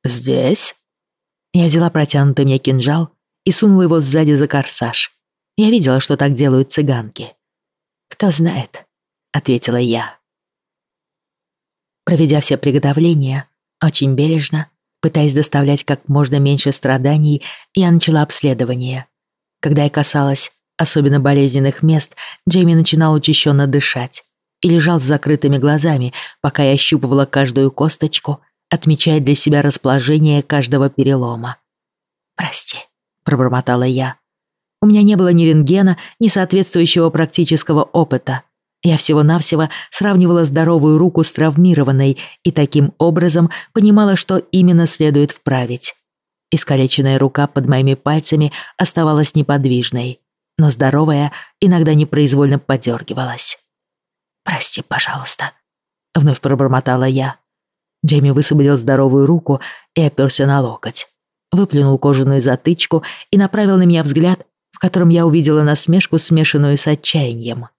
«Здесь?» Я взяла протянутый мне кинжал и сунула его сзади за корсаж. Я видела, что так делают цыганки. «Кто знает», — ответила я. Проведя все приготовления, очень бережно, пытаясь доставлять как можно меньше страданий, я начала обследование. Когда я касалась особенно болезненных мест, Джейми начинал учащенно дышать и лежал с закрытыми глазами, пока я ощупывала каждую косточку отмечая для себя расположение каждого перелома. «Прости», — пробормотала я. У меня не было ни рентгена, ни соответствующего практического опыта. Я всего-навсего сравнивала здоровую руку с травмированной и таким образом понимала, что именно следует вправить. Искалеченная рука под моими пальцами оставалась неподвижной, но здоровая иногда непроизвольно подергивалась. «Прости, пожалуйста», — вновь пробормотала я. Джейми высвободил здоровую руку и оперся на локоть. Выплюнул кожаную затычку и направил на меня взгляд, в котором я увидела насмешку, смешанную с отчаянием.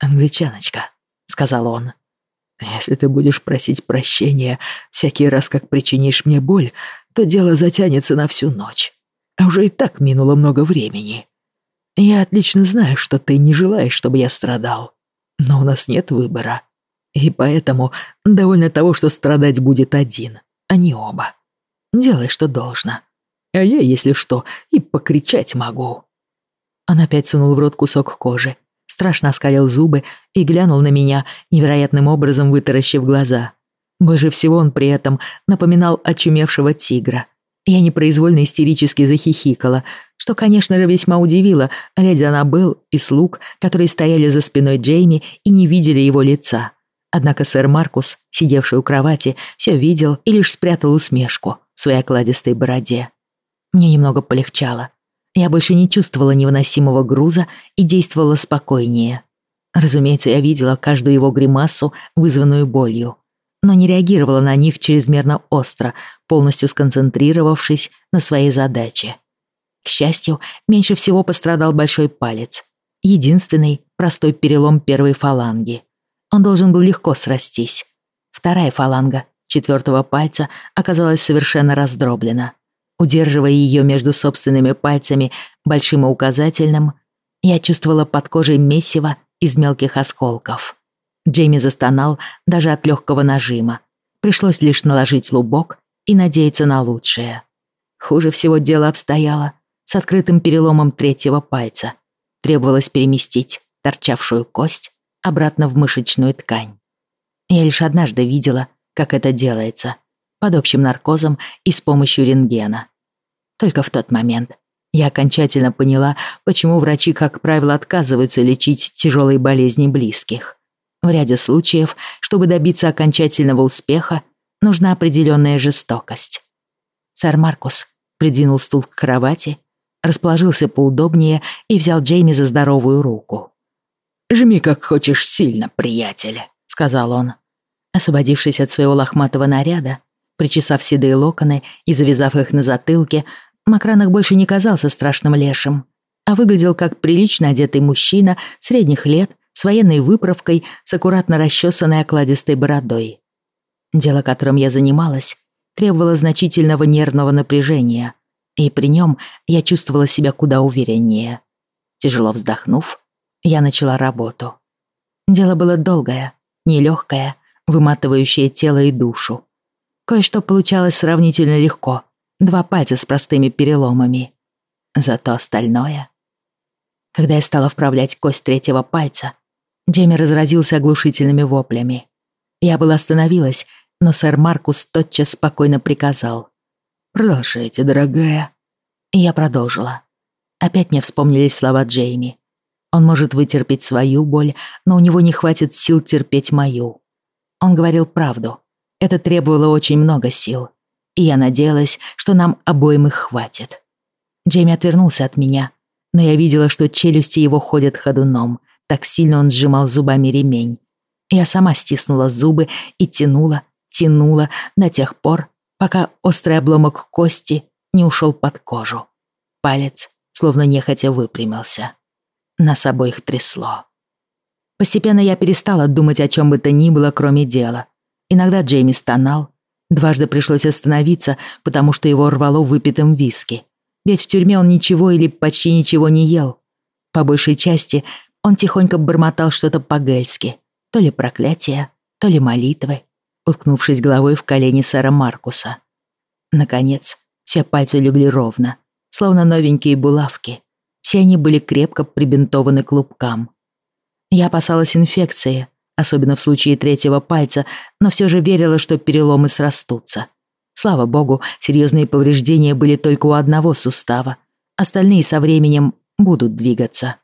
«Англичаночка», — сказал он, — «если ты будешь просить прощения всякий раз, как причинишь мне боль, то дело затянется на всю ночь. А уже и так минуло много времени. Я отлично знаю, что ты не желаешь, чтобы я страдал. Но у нас нет выбора. И поэтому довольно того, что страдать будет один, а не оба. Делай, что должно. А я, если что, и покричать могу». Он опять сунул в рот кусок кожи, страшно оскалил зубы и глянул на меня, невероятным образом вытаращив глаза. Больше всего он при этом напоминал очумевшего тигра. Я непроизвольно истерически захихикала, что, конечно же, весьма удивило леди Аннабелл и слуг, которые стояли за спиной Джейми и не видели его лица. Однако сэр Маркус, сидевший у кровати, все видел и лишь спрятал усмешку в своей окладистой бороде. Мне немного полегчало. Я больше не чувствовала невыносимого груза и действовала спокойнее. Разумеется, я видела каждую его гримасу, вызванную болью, но не реагировала на них чрезмерно остро, полностью сконцентрировавшись на своей задаче. К счастью, меньше всего пострадал большой палец. Единственный простой перелом первой фаланги. Он должен был легко срастись. Вторая фаланга четвертого пальца оказалась совершенно раздроблена. Удерживая ее между собственными пальцами, большим и указательным, я чувствовала под кожей месиво из мелких осколков. Джейми застонал даже от легкого нажима, Пришлось лишь наложить лубок и надеяться на лучшее. Хуже всего дело обстояло с открытым переломом третьего пальца. Требовалось переместить торчавшую кость обратно в мышечную ткань. Я лишь однажды видела, как это делается, под общим наркозом и с помощью рентгена. Только в тот момент я окончательно поняла, почему врачи, как правило, отказываются лечить тяжелые болезни близких. В ряде случаев, чтобы добиться окончательного успеха, нужна определенная жестокость. Сэр Маркус придвинул стул к кровати, расположился поудобнее и взял Джейми за здоровую руку. «Жми как хочешь сильно, приятель», — сказал он. Освободившись от своего лохматого наряда, причесав седые локоны и завязав их на затылке, Макранах больше не казался страшным лешим, а выглядел как прилично одетый мужчина средних лет с военной выправкой, с аккуратно расчесанной окладистой бородой. Дело, которым я занималась, требовало значительного нервного напряжения, и при нем я чувствовала себя куда увереннее. Тяжело вздохнув, я начала работу. Дело было долгое, нелегкое, выматывающее тело и душу. Кое-что получалось сравнительно легко. Два пальца с простыми переломами. Зато остальное... Когда я стала вправлять кость третьего пальца, Джейми разразился оглушительными воплями. Я была остановилась, но сэр Маркус тотчас спокойно приказал. «Продолжайте, дорогая». И я продолжила. Опять мне вспомнились слова Джейми. Он может вытерпеть свою боль, но у него не хватит сил терпеть мою. Он говорил правду. Это требовало очень много сил. И я надеялась, что нам обоим их хватит. Джейми отвернулся от меня, но я видела, что челюсти его ходят ходуном. Так сильно он сжимал зубами ремень. Я сама стиснула зубы и тянула, тянула до тех пор, пока острый обломок кости не ушел под кожу. Палец, словно нехотя, выпрямился. Нас обоих трясло. Постепенно я перестала думать о чем бы то ни было, кроме дела. Иногда Джейми стонал. Дважды пришлось остановиться, потому что его рвало выпитым виски. Ведь в тюрьме он ничего или почти ничего не ел. По большей части он тихонько бормотал что-то по-гельски. То ли проклятие, то ли молитвы, уткнувшись головой в колени сэра Маркуса. Наконец, все пальцы легли ровно, словно новенькие булавки. Все они были крепко прибинтованы клубкам. Я опасалась инфекции, особенно в случае третьего пальца, но все же верила, что переломы срастутся. Слава богу, серьезные повреждения были только у одного сустава. Остальные со временем будут двигаться.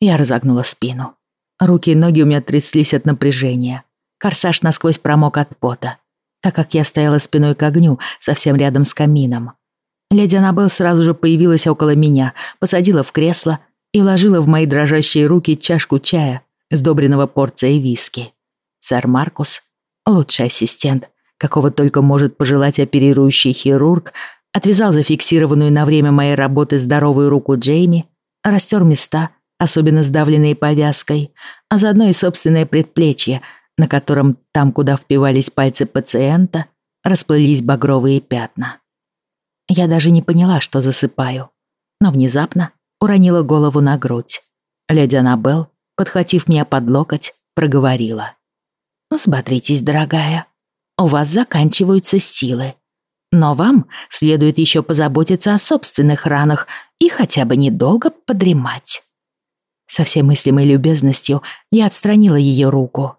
Я разогнула спину. Руки и ноги у меня тряслись от напряжения. Корсаж насквозь промок от пота, так как я стояла спиной к огню, совсем рядом с камином. Леди Аннабелл сразу же появилась около меня, посадила в кресло и вложила в мои дрожащие руки чашку чая, сдобренного порцией виски. Сэр Маркус, лучший ассистент, какого только может пожелать оперирующий хирург, отвязал зафиксированную на время моей работы здоровую руку Джейми, растер места, особенно сдавленные повязкой, а заодно и собственное предплечье, на котором, там, куда впивались пальцы пациента, расплылись багровые пятна. Я даже не поняла, что засыпаю, но внезапно уронила голову на грудь. Леди Аннабелл, подхватив меня под локоть, проговорила. «Взбодритесь, дорогая, у вас заканчиваются силы. Но вам следует еще позаботиться о собственных ранах и хотя бы недолго подремать». Со всей мыслимой любезностью я отстранила ее руку.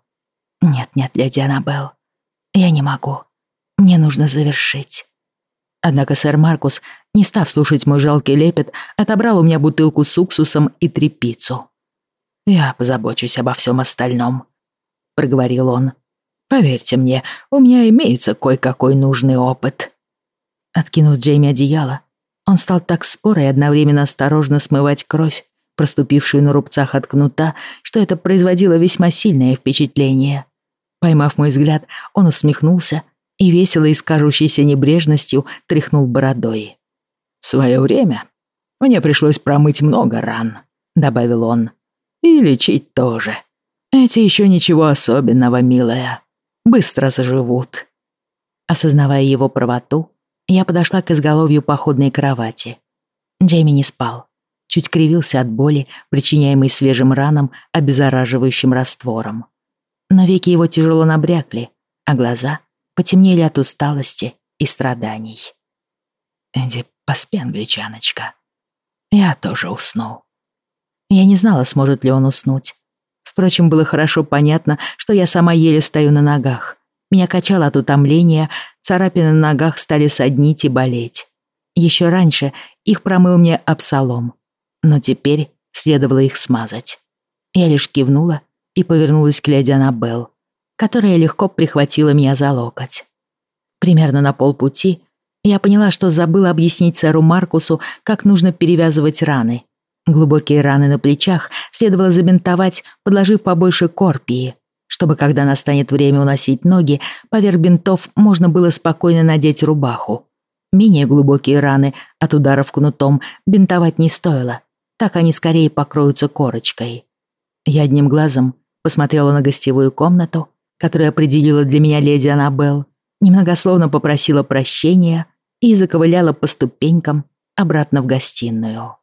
«Нет-нет, леди Аннабелл, я не могу. Мне нужно завершить». Однако сэр Маркус, не став слушать мой жалкий лепет, отобрал у меня бутылку с уксусом и трепицу. «Я позабочусь обо всем остальном», — проговорил он. «Поверьте мне, у меня имеется кое-какой нужный опыт». Откинув Джейми одеяло, он стал так споро и одновременно осторожно смывать кровь, проступившую на рубцах от кнута, что это производило весьма сильное впечатление. Поймав мой взгляд, он усмехнулся и весело и с небрежностью тряхнул бородой. «В свое время мне пришлось промыть много ран», — добавил он. «И лечить тоже. Эти еще ничего особенного, милая. Быстро заживут». Осознавая его правоту, я подошла к изголовью походной кровати. Джейми не спал. Чуть кривился от боли, причиняемой свежим ранам обеззараживающим раствором. Но веки его тяжело набрякли, а глаза потемнели от усталости и страданий. «Иди поспи, англичаночка. Я тоже усну». Я не знала, сможет ли он уснуть. Впрочем, было хорошо понятно, что я сама еле стою на ногах. Меня качало от утомления, царапины на ногах стали соднить и болеть. Еще раньше их промыл мне Абсалом, но теперь следовало их смазать. Я лишь кивнула и повернулась к леди Аннабелл, которая легко прихватила меня за локоть. Примерно на полпути я поняла, что забыла объяснить сэру Маркусу, как нужно перевязывать раны. Глубокие раны на плечах следовало забинтовать, подложив побольше корпии, чтобы, когда настанет время уносить ноги, поверх бинтов можно было спокойно надеть рубаху. Менее глубокие раны от ударов кнутом бинтовать не стоило, так они скорее покроются корочкой. Я одним глазом посмотрела на гостевую комнату, которую определила для меня леди Аннабелл, немногословно попросила прощения и заковыляла по ступенькам обратно в гостиную.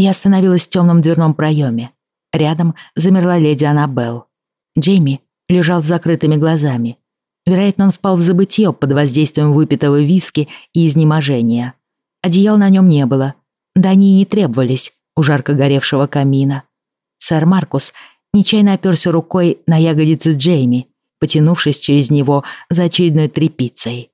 Я остановилась в темном дверном проеме. Рядом замерла леди Аннабелл. Джейми лежал с закрытыми глазами. Вероятно, он впал в забытье под воздействием выпитого виски и изнеможения. Одеял на нем не было. Да они и не требовались у жарко горевшего камина. Сэр Маркус нечаянно оперся рукой на ягодицы Джейми, потянувшись через него за очередной тряпицей.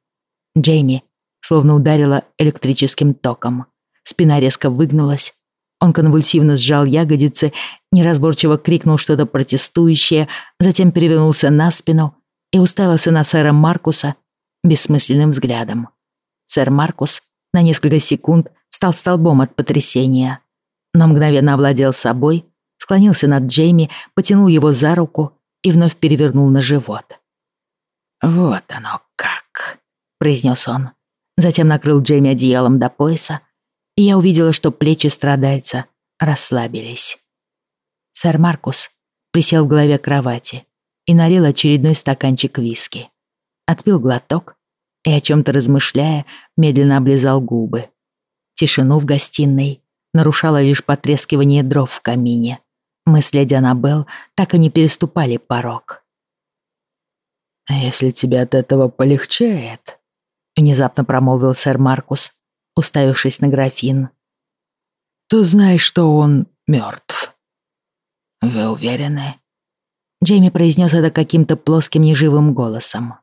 Джейми словно ударила электрическим током. Спина резко выгнулась. Он конвульсивно сжал ягодицы, неразборчиво крикнул что-то протестующее, затем перевернулся на спину и уставился на сэра Маркуса бессмысленным взглядом. Сэр Маркус на несколько секунд встал столбом от потрясения, но мгновенно овладел собой склонился над Джейми, потянул его за руку и вновь перевернул на живот. «Вот оно как», — произнес он. Затем накрыл Джейми одеялом до пояса, и я увидела, что плечи страдальца расслабились. Сэр Маркус присел в голове кровати и налил очередной стаканчик виски. Отпил глоток и, о чем-то размышляя, медленно облизал губы. Тишину в гостиной нарушало лишь потрескивание дров в камине. Мы с леди Аннабелл так и не переступали порог. «А если тебе от этого полегчает?» — внезапно промолвил сэр Маркус, уставившись на графин. «То знай, что он мертв. «Вы уверены?» Джейми произнес это каким-то плоским неживым голосом.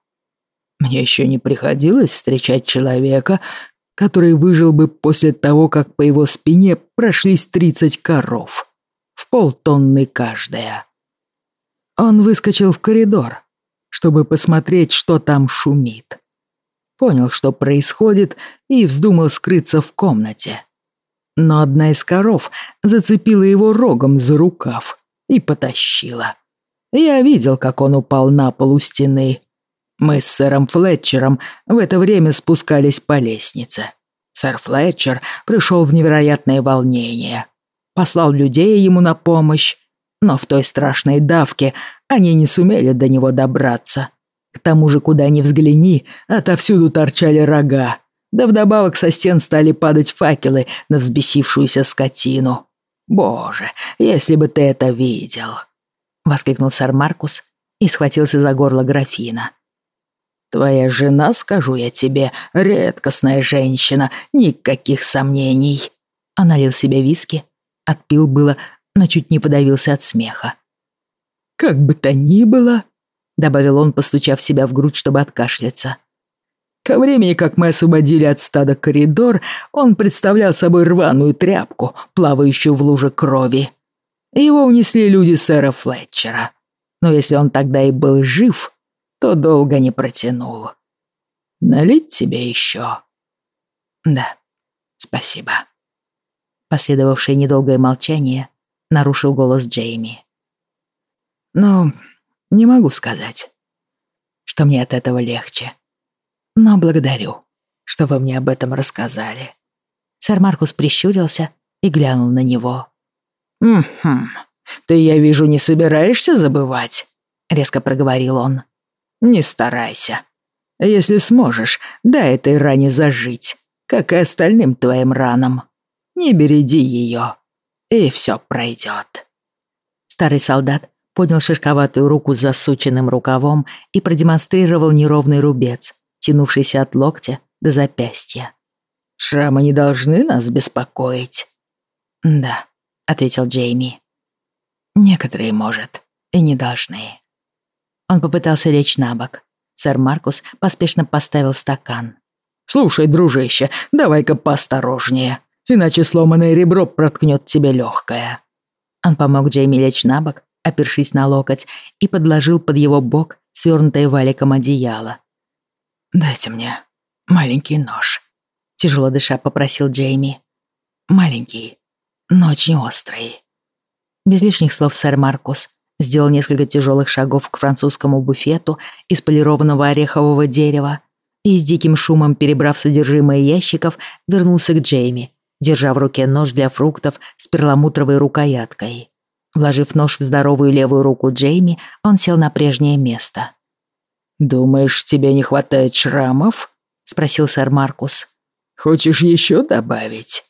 «Мне еще не приходилось встречать человека, который выжил бы после того, как по его спине прошлись тридцать коров в полтонны каждая. Он выскочил в коридор, чтобы посмотреть, что там шумит. Понял, что происходит, и вздумал скрыться в комнате. Но одна из коров зацепила его рогом за рукав и потащила. Я видел, как он упал на пол у стены. Мы с сэром Флетчером в это время спускались по лестнице. Сэр Флетчер пришел в невероятное волнение послал людей ему на помощь, но в той страшной давке они не сумели до него добраться. К тому же, куда ни взгляни, отовсюду торчали рога, да вдобавок со стен стали падать факелы на взбесившуюся скотину. «Боже, если бы ты это видел!» — воскликнул сэр Маркус и схватился за горло графина. «Твоя жена, скажу я тебе, редкостная женщина, никаких сомнений». Он налил себе виски Отпил было, но чуть не подавился от смеха. «Как бы то ни было», — добавил он, постучав себя в грудь, чтобы откашляться. Ко времени, как мы освободили от стада коридор, он представлял собой рваную тряпку, плавающую в луже крови. Его унесли люди сэра Флетчера. Но если он тогда и был жив, то долго не протянул. Налить тебе еще? Да, спасибо. Последовавшее недолгое молчание нарушил голос Джейми. «Ну, не могу сказать, что мне от этого легче. Но благодарю, что вы мне об этом рассказали». Сэр Маркус прищурился и глянул на него. «Угу, ты, я вижу, не собираешься забывать?» — резко проговорил он. «Не старайся. Если сможешь, дай этой ране зажить, как и остальным твоим ранам. Не береди ее, и все пройдет. Старый солдат поднял шишковатую руку с засученным рукавом и продемонстрировал неровный рубец, тянувшийся от локтя до запястья. «Шрамы не должны нас беспокоить?» «Да», — ответил Джейми. «Некоторые, может, и не должны». Он попытался лечь на бок. Сэр Маркус поспешно поставил стакан. «Слушай, дружище, давай-ка поосторожнее, иначе сломанное ребро проткнет тебе легкое». Он помог Джейми лечь на бок, опершись на локоть, и подложил под его бок свернутое валиком одеяло. «Дайте мне маленький нож», — тяжело дыша попросил Джейми. «Маленький, но очень острый». Без лишних слов сэр Маркус сделал несколько тяжелых шагов к французскому буфету из полированного орехового дерева и с диким шумом, перебрав содержимое ящиков, вернулся к Джейми, держа в руке нож для фруктов с перламутровой рукояткой. Вложив нож в здоровую левую руку Джейми, он сел на прежнее место. «Думаешь, тебе не хватает шрамов?» — спросил сэр Маркус. «Хочешь еще добавить?»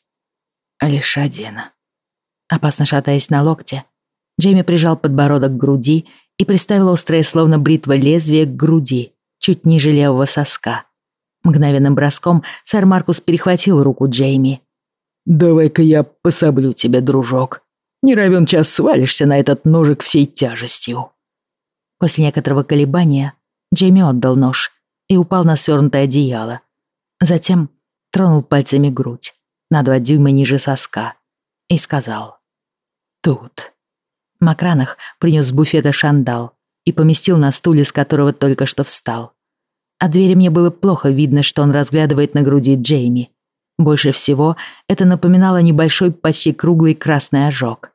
«Лишь один». Опасно шатаясь на локте, Джейми прижал подбородок к груди и приставил острое, словно бритва лезвие, к груди, чуть ниже левого соска. Мгновенным броском сэр Маркус перехватил руку Джейми. «Давай-ка я пособлю тебя, дружок. Не равен час свалишься на этот ножик всей тяжестью». После некоторого колебания Джейми отдал нож и упал на свернутое одеяло. Затем тронул пальцами грудь на два дюйма ниже соска и сказал «Тут». Макранах принес с буфета шандал и поместил на стуле, с которого только что встал. От двери мне было плохо видно, что он разглядывает на груди Джейми. Больше всего это напоминало небольшой, почти круглый красный ожог.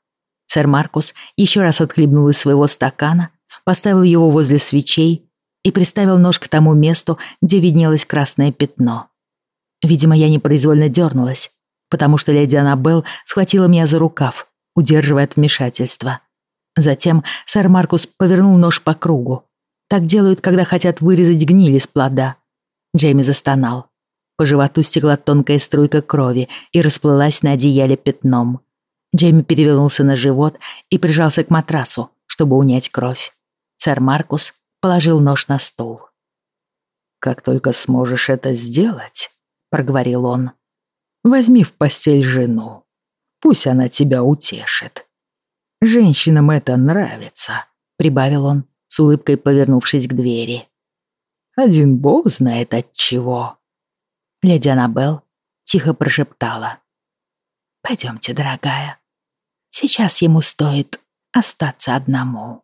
Сэр Маркус еще раз отхлебнул из своего стакана, поставил его возле свечей и приставил нож к тому месту, где виднелось красное пятно. Видимо, я непроизвольно дернулась, потому что леди Аннабелл схватила меня за рукав, удерживая от вмешательства. Затем сэр Маркус повернул нож по кругу. Так делают, когда хотят вырезать гниль из плода. Джейми застонал. По животу стекла тонкая струйка крови и расплылась на одеяле пятном. Джейми перевернулся на живот и прижался к матрасу, чтобы унять кровь. Сэр Маркус положил нож на стул. «Как только сможешь это сделать», — проговорил он, — «возьми в постель жену. Пусть она тебя утешит. Женщинам это нравится», — прибавил он, с улыбкой повернувшись к двери. «Один бог знает от чего». Леди Аннабелл тихо прошептала. «Пойдемте, дорогая. Сейчас ему стоит остаться одному».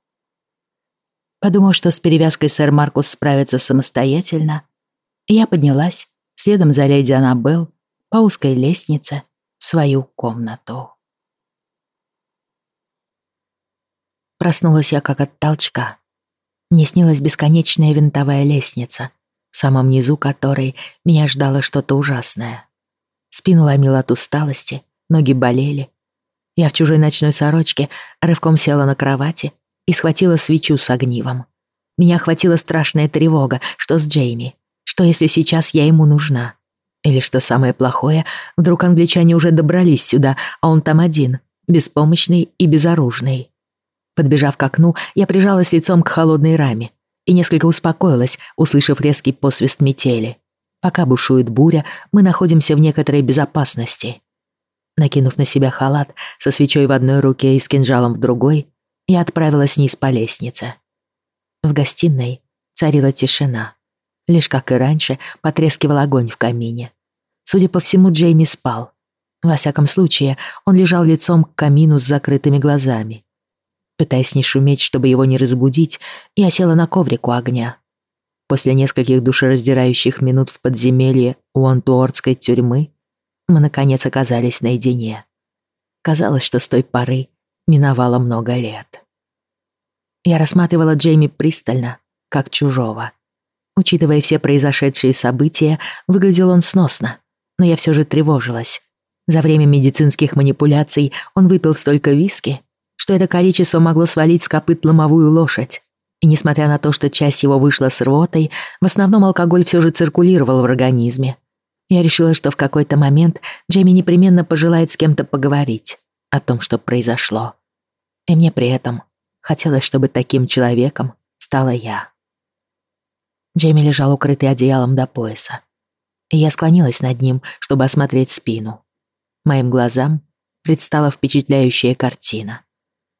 Подумав, что с перевязкой сэр Маркус справится самостоятельно, я поднялась следом за леди Аннабелл по узкой лестнице в свою комнату. Проснулась я как от толчка. Мне снилась бесконечная винтовая лестница, в самом низу которой меня ждало что-то ужасное. Спину ломило от усталости, ноги болели. Я в чужой ночной сорочке рывком села на кровати и схватила свечу с огнивом. Меня охватила страшная тревога, что с Джейми, что если сейчас я ему нужна. Или что самое плохое, вдруг англичане уже добрались сюда, а он там один, беспомощный и безоружный. Подбежав к окну, я прижалась лицом к холодной раме и несколько успокоилась, услышав резкий посвист метели. Пока бушует буря, мы находимся в некоторой безопасности. Накинув на себя халат со свечой в одной руке и с кинжалом в другой, я отправилась вниз по лестнице. В гостиной царила тишина. Лишь, как и раньше, потрескивал огонь в камине. Судя по всему, Джейми спал. Во всяком случае, он лежал лицом к камину с закрытыми глазами. Пытаясь не шуметь, чтобы его не разбудить, я села на коврик у огня. После нескольких душераздирающих минут в подземелье у антуордской тюрьмы мы, наконец, оказались наедине. Казалось, что с той поры миновало много лет. Я рассматривала Джейми пристально, как чужого. Учитывая все произошедшие события, выглядел он сносно, но я все же тревожилась. За время медицинских манипуляций он выпил столько виски, что это количество могло свалить с копыт ломовую лошадь. И несмотря на то, что часть его вышла с рвотой, в основном алкоголь все же циркулировал в организме. Я решила, что в какой-то момент Джейми непременно пожелает с кем-то поговорить о том, что произошло. И мне при этом Хотелось, чтобы таким человеком стала я. Джейми лежал укрытый одеялом до пояса. И я склонилась над ним, чтобы осмотреть спину. Моим глазам предстала впечатляющая картина.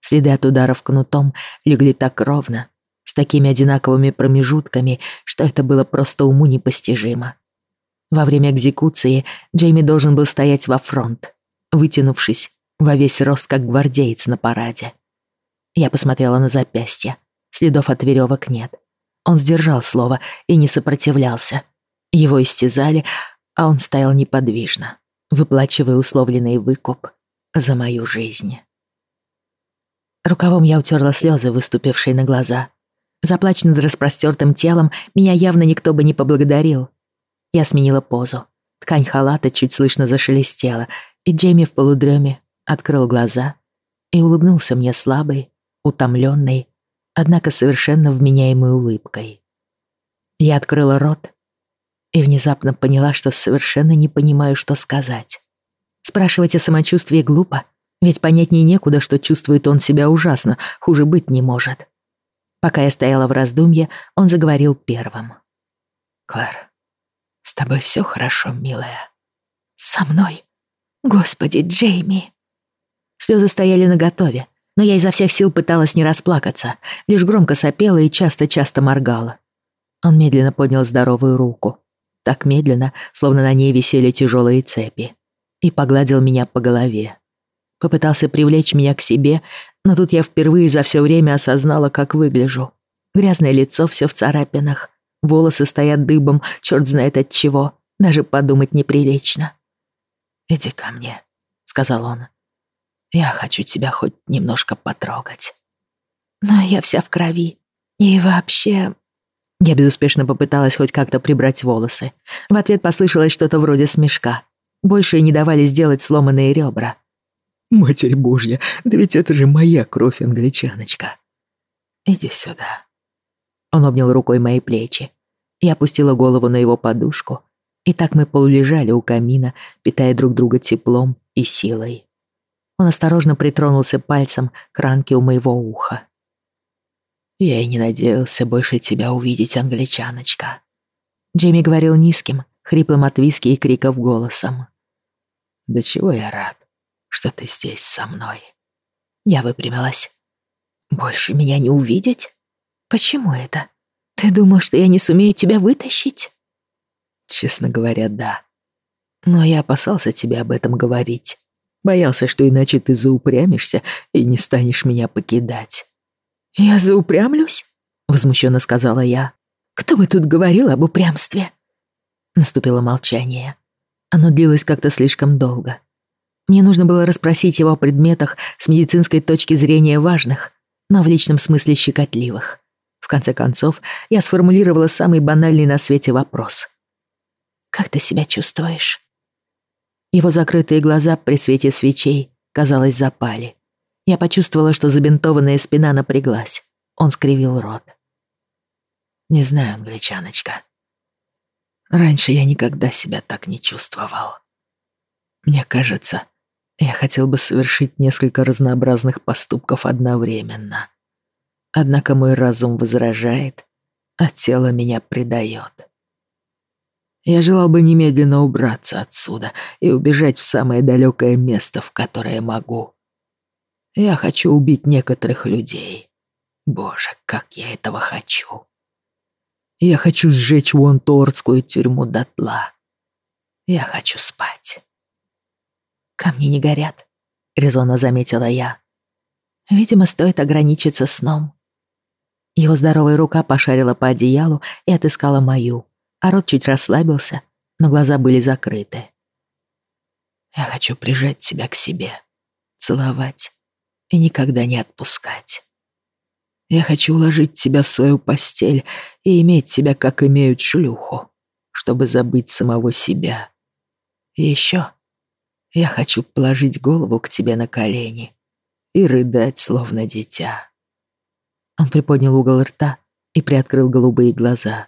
Следы от ударов кнутом легли так ровно, с такими одинаковыми промежутками, что это было просто уму непостижимо. Во время экзекуции Джейми должен был стоять во фронт, вытянувшись во весь рост, как гвардеец на параде. Я посмотрела на запястье. Следов от веревок нет. Он сдержал слово и не сопротивлялся. Его истязали, а он стоял неподвижно, выплачивая условленный выкуп за мою жизнь. Рукавом я утерла слезы, выступившие на глаза. Заплач над распростертым телом меня явно никто бы не поблагодарил. Я сменила позу. Ткань халата чуть слышно зашелестела, и Джейми в полудреме открыл глаза и улыбнулся мне слабой, утомленной, однако совершенно вменяемой улыбкой. Я открыла рот и внезапно поняла, что совершенно не понимаю, что сказать. Спрашивать о самочувствии глупо, ведь понятнее некуда, что чувствует он себя ужасно, хуже быть не может. Пока я стояла в раздумье, он заговорил первым. «Клэр, с тобой все хорошо, милая?» «Со мной? Господи, Джейми!» Слезы стояли наготове, но я изо всех сил пыталась не расплакаться, лишь громко сопела и часто-часто моргала. Он медленно поднял здоровую руку, так медленно, словно на ней висели тяжелые цепи, и погладил меня по голове. Попытался привлечь меня к себе, но тут я впервые за все время осознала, как выгляжу. Грязное лицо все в царапинах, волосы стоят дыбом, черт знает от чего, даже подумать неприлично. «Иди ко мне», — сказал он. Я хочу тебя хоть немножко потрогать. Но я вся в крови. И вообще... Я безуспешно попыталась хоть как-то прибрать волосы. В ответ послышалось что-то вроде смешка. Больше не давали сделать сломанные ребра. «Матерь Божья, да ведь это же моя кровь, англичаночка!» «Иди сюда». Он обнял рукой мои плечи. Я опустила голову на его подушку, и так мы полулежали у камина, питая друг друга теплом и силой. Он осторожно притронулся пальцем к ранке у моего уха. «Я и не надеялся больше тебя увидеть, англичаночка». Джейми говорил низким, хриплым от виски и криков голосом. «Да чего я рад, что ты здесь со мной». Я выпрямилась. «Больше меня не увидеть? Почему это? Ты думал, что я не сумею тебя вытащить?» «Честно говоря, да. Но я опасался тебе об этом говорить. Боялся, что иначе ты заупрямишься и не станешь меня покидать». «Я заупрямлюсь?» — возмущенно сказала я. «Кто бы тут говорил об упрямстве?» Наступило молчание. Оно длилось как-то слишком долго. Мне нужно было расспросить его о предметах с медицинской точки зрения важных, но в личном смысле щекотливых. В конце концов, я сформулировала самый банальный на свете вопрос. «Как ты себя чувствуешь?» Его закрытые глаза при свете свечей, казалось, запали. Я почувствовала, что забинтованная спина напряглась. Он скривил рот. «Не знаю, англичаночка. Раньше я никогда себя так не чувствовал. Мне кажется, я хотел бы совершить несколько разнообразных поступков одновременно. Однако мой разум возражает, а тело меня предает. Я желал бы немедленно убраться отсюда и убежать в самое далекое место, в которое могу. Я хочу убить некоторых людей. Боже, как я этого хочу. Я хочу сжечь Уонторскую тюрьму дотла. Я хочу спать. Камни не горят, резонно заметила я. Видимо, стоит ограничиться сном. Его здоровая рука пошарила по одеялу и отыскала мою а рот чуть расслабился, но глаза были закрыты. «Я хочу прижать тебя к себе, целовать и никогда не отпускать. Я хочу уложить тебя в свою постель и иметь тебя, как имеют шлюху, чтобы забыть самого себя. И еще я хочу положить голову к тебе на колени и рыдать, словно дитя». Он приподнял угол рта и приоткрыл голубые глаза.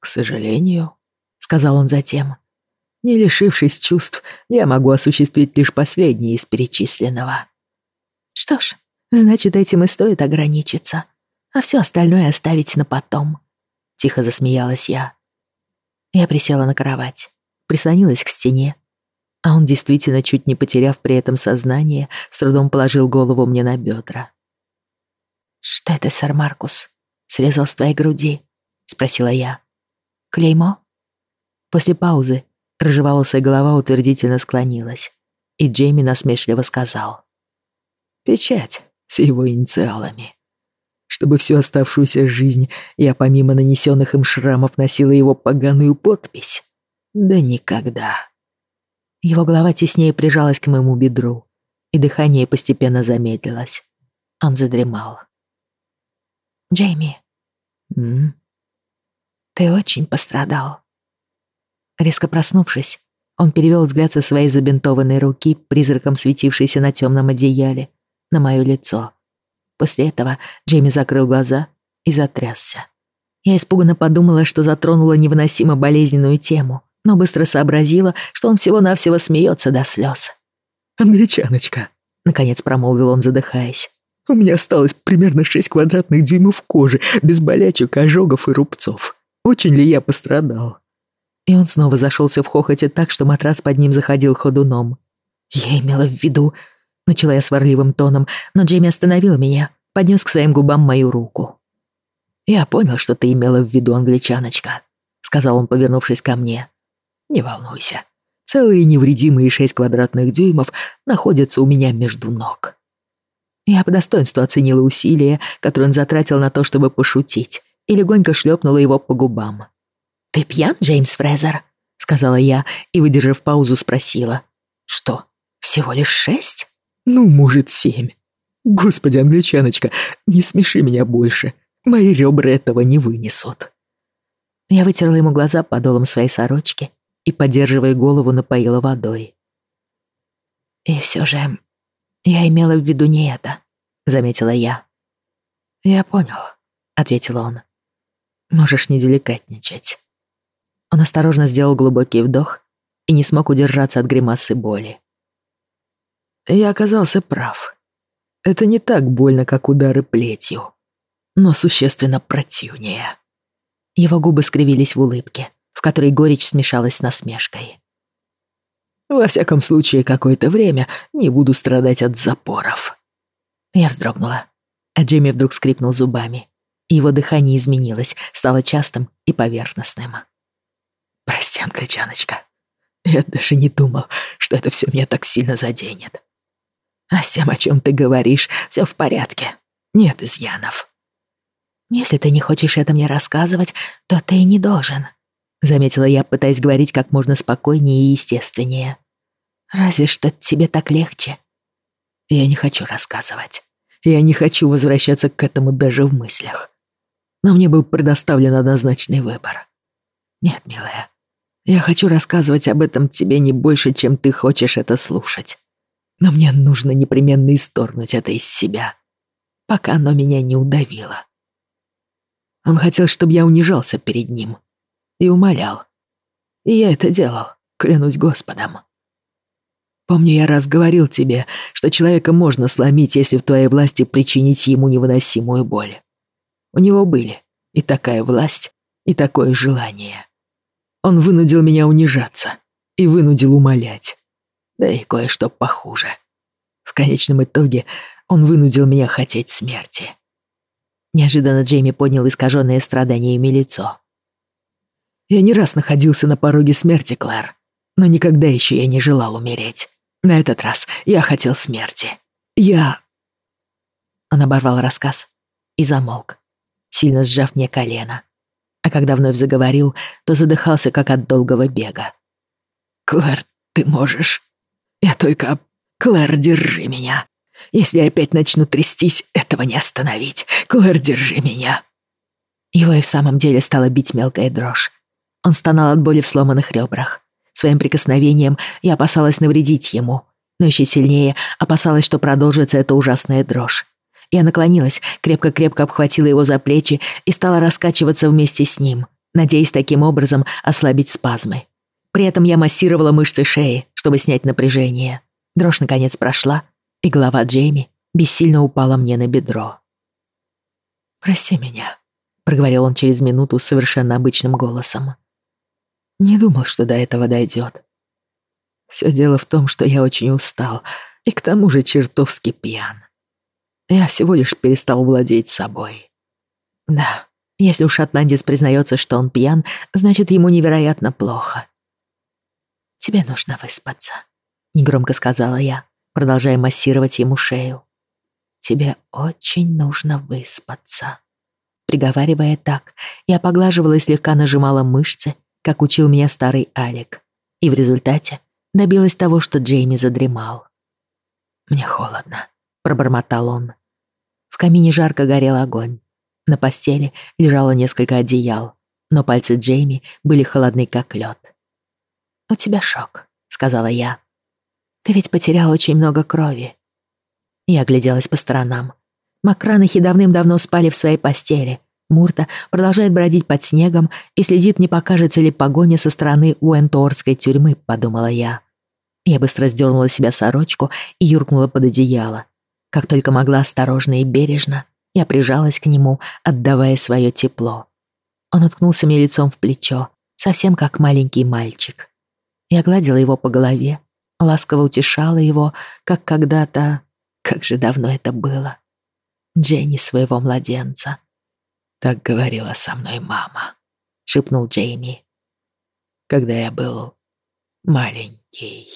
«К сожалению», — сказал он затем, — «не лишившись чувств, я могу осуществить лишь последнее из перечисленного». «Что ж, Значит, этим и стоит ограничиться, а все остальное оставить на потом. Тихо засмеялась я. Я присела на кровать, прислонилась к стене, а он действительно, чуть не потеряв при этом сознание, с трудом положил голову мне на бедра. «Что это, сэр Маркус? Срезал с твоей груди?» — спросила я. «Клеймо?» После паузы рыжеволосая голова утвердительно склонилась, и Джейми насмешливо сказал. «Печать с его инициалами. Чтобы всю оставшуюся жизнь я помимо нанесенных им шрамов носила его поганую подпись? Да никогда». Его голова теснее прижалась к моему бедру, и дыхание постепенно замедлилось. Он задремал. «Джейми, М? ты очень пострадал». Резко проснувшись, он перевел взгляд со своей забинтованной руки, призраком светившейся на темном одеяле, на мое лицо. После этого Джейми закрыл глаза и затрясся. Я испуганно подумала, что затронула невыносимо болезненную тему, но быстро сообразила, что он всего-навсего смеется до слез. «Англичаночка», — наконец промолвил он, задыхаясь. «У меня осталось примерно шесть квадратных дюймов кожи, без болячек, ожогов и рубцов. Очень ли я пострадал?» И он снова зашелся в хохоте так, что матрас под ним заходил ходуном. «Я имела в виду...» — начала я сварливым тоном, но Джейми остановил меня, поднес к своим губам мою руку. «Я понял, что ты имела в виду, англичаночка», — сказал он, повернувшись ко мне. Не волнуйся. Целые невредимые шесть квадратных дюймов находятся у меня между ног. Я по достоинству оценила усилия, которые он затратил на то, чтобы пошутить, и легонько шлепнула его по губам. «Ты пьян, Джеймс Фрезер?» — сказала я и, выдержав паузу, спросила. «Что, всего лишь шесть?» «Ну, может, семь. Господи, англичаночка, не смеши меня больше. Мои ребра этого не вынесут». Я вытерла ему глаза подолом своей сорочки и, поддерживая голову, напоила водой. «И все же я имела в виду не это», — заметила я. «Я понял», — ответил он. «Можешь не деликатничать». Он осторожно сделал глубокий вдох и не смог удержаться от гримасы боли. Я оказался прав. Это не так больно, как удары плетью, но существенно противнее. Его губы скривились в улыбке в которой горечь смешалась с насмешкой. «Во всяком случае, какое-то время не буду страдать от запоров». Я вздрогнула, а Джимми вдруг скрипнул зубами. Его дыхание изменилось, стало частым и поверхностным. «Прости, англичаночка, я даже не думал, что это все меня так сильно заденет. А с тем, о чем ты говоришь, все в порядке. Нет изъянов». «Если ты не хочешь это мне рассказывать, то ты и не должен», заметила я, пытаясь говорить как можно спокойнее и естественнее. Разве что тебе так легче. Я не хочу рассказывать. Я не хочу возвращаться к этому даже в мыслях. Но мне был предоставлен однозначный выбор. Нет, милая, я хочу рассказывать об этом тебе не больше, чем ты хочешь это слушать. Но мне нужно непременно исторгнуть это из себя, пока оно меня не удавило. Он хотел, чтобы я унижался перед ним, и умолял. И я это делал, клянусь Господом. Помню, я раз говорил тебе, что человека можно сломить, если в твоей власти причинить ему невыносимую боль. У него были и такая власть, и такое желание. Он вынудил меня унижаться и вынудил умолять. Да и кое-что похуже. В конечном итоге он вынудил меня хотеть смерти. Неожиданно Джейми поднял искаженное страданиями лицо. Я не раз находился на пороге смерти, Клэр, но никогда еще я не желал умереть. На этот раз я хотел смерти. Я...» Он оборвал рассказ и замолк, сильно сжав мне колено. А когда вновь заговорил, то задыхался, как от долгого бега. «Клэр, ты можешь. Я только... Клэр, держи меня. Если я опять начну трястись, этого не остановить. Клэр, держи меня». Его и в самом деле стала бить мелкая дрожь. Он стонал от боли в сломанных ребрах. Своим прикосновением я опасалась навредить ему, но еще сильнее опасалась, что продолжится эта ужасная дрожь. Я наклонилась, крепко-крепко обхватила его за плечи и стала раскачиваться вместе с ним, надеясь таким образом ослабить спазмы. При этом я массировала мышцы шеи, чтобы снять напряжение. Дрожь наконец прошла, и голова Джейми бессильно упала мне на бедро. «Прости меня», — проговорил он через минуту совершенно обычным голосом. «Не думал, что до этого дойдет. Все дело в том, что я очень устал и к тому же чертовски пьян. Я всего лишь перестал владеть собой. Да, если уж Атлантис признается, что он пьян, значит, ему невероятно плохо. «Тебе нужно выспаться», — негромко сказала я, продолжая массировать ему шею. «Тебе очень нужно выспаться». Приговаривая так, я поглаживала и слегка нажимала мышцы, как учил меня старый Алик, и в результате добилась того, что Джейми задремал. «Мне холодно», — пробормотал он. В камине жарко горел огонь. На постели лежало несколько одеял, но пальцы Джейми были холодны, как лед. «У тебя шок», — сказала я. «Ты ведь потерял очень много крови». Я огляделась по сторонам. Макранахи давным-давно спали в своей постели. Мурта продолжает бродить под снегом и следит, не покажется ли погоня со стороны Уэнторской тюрьмы, подумала я. Я быстро сдернула себя сорочку и юркнула под одеяло. Как только могла осторожно и бережно, я прижалась к нему, отдавая свое тепло. Он уткнулся мне лицом в плечо, совсем как маленький мальчик. Я гладила его по голове, ласково утешала его, как когда-то... Как же давно это было. Дженни своего младенца. Так говорила со мной мама, шепнул Джейми. Когда я был маленький.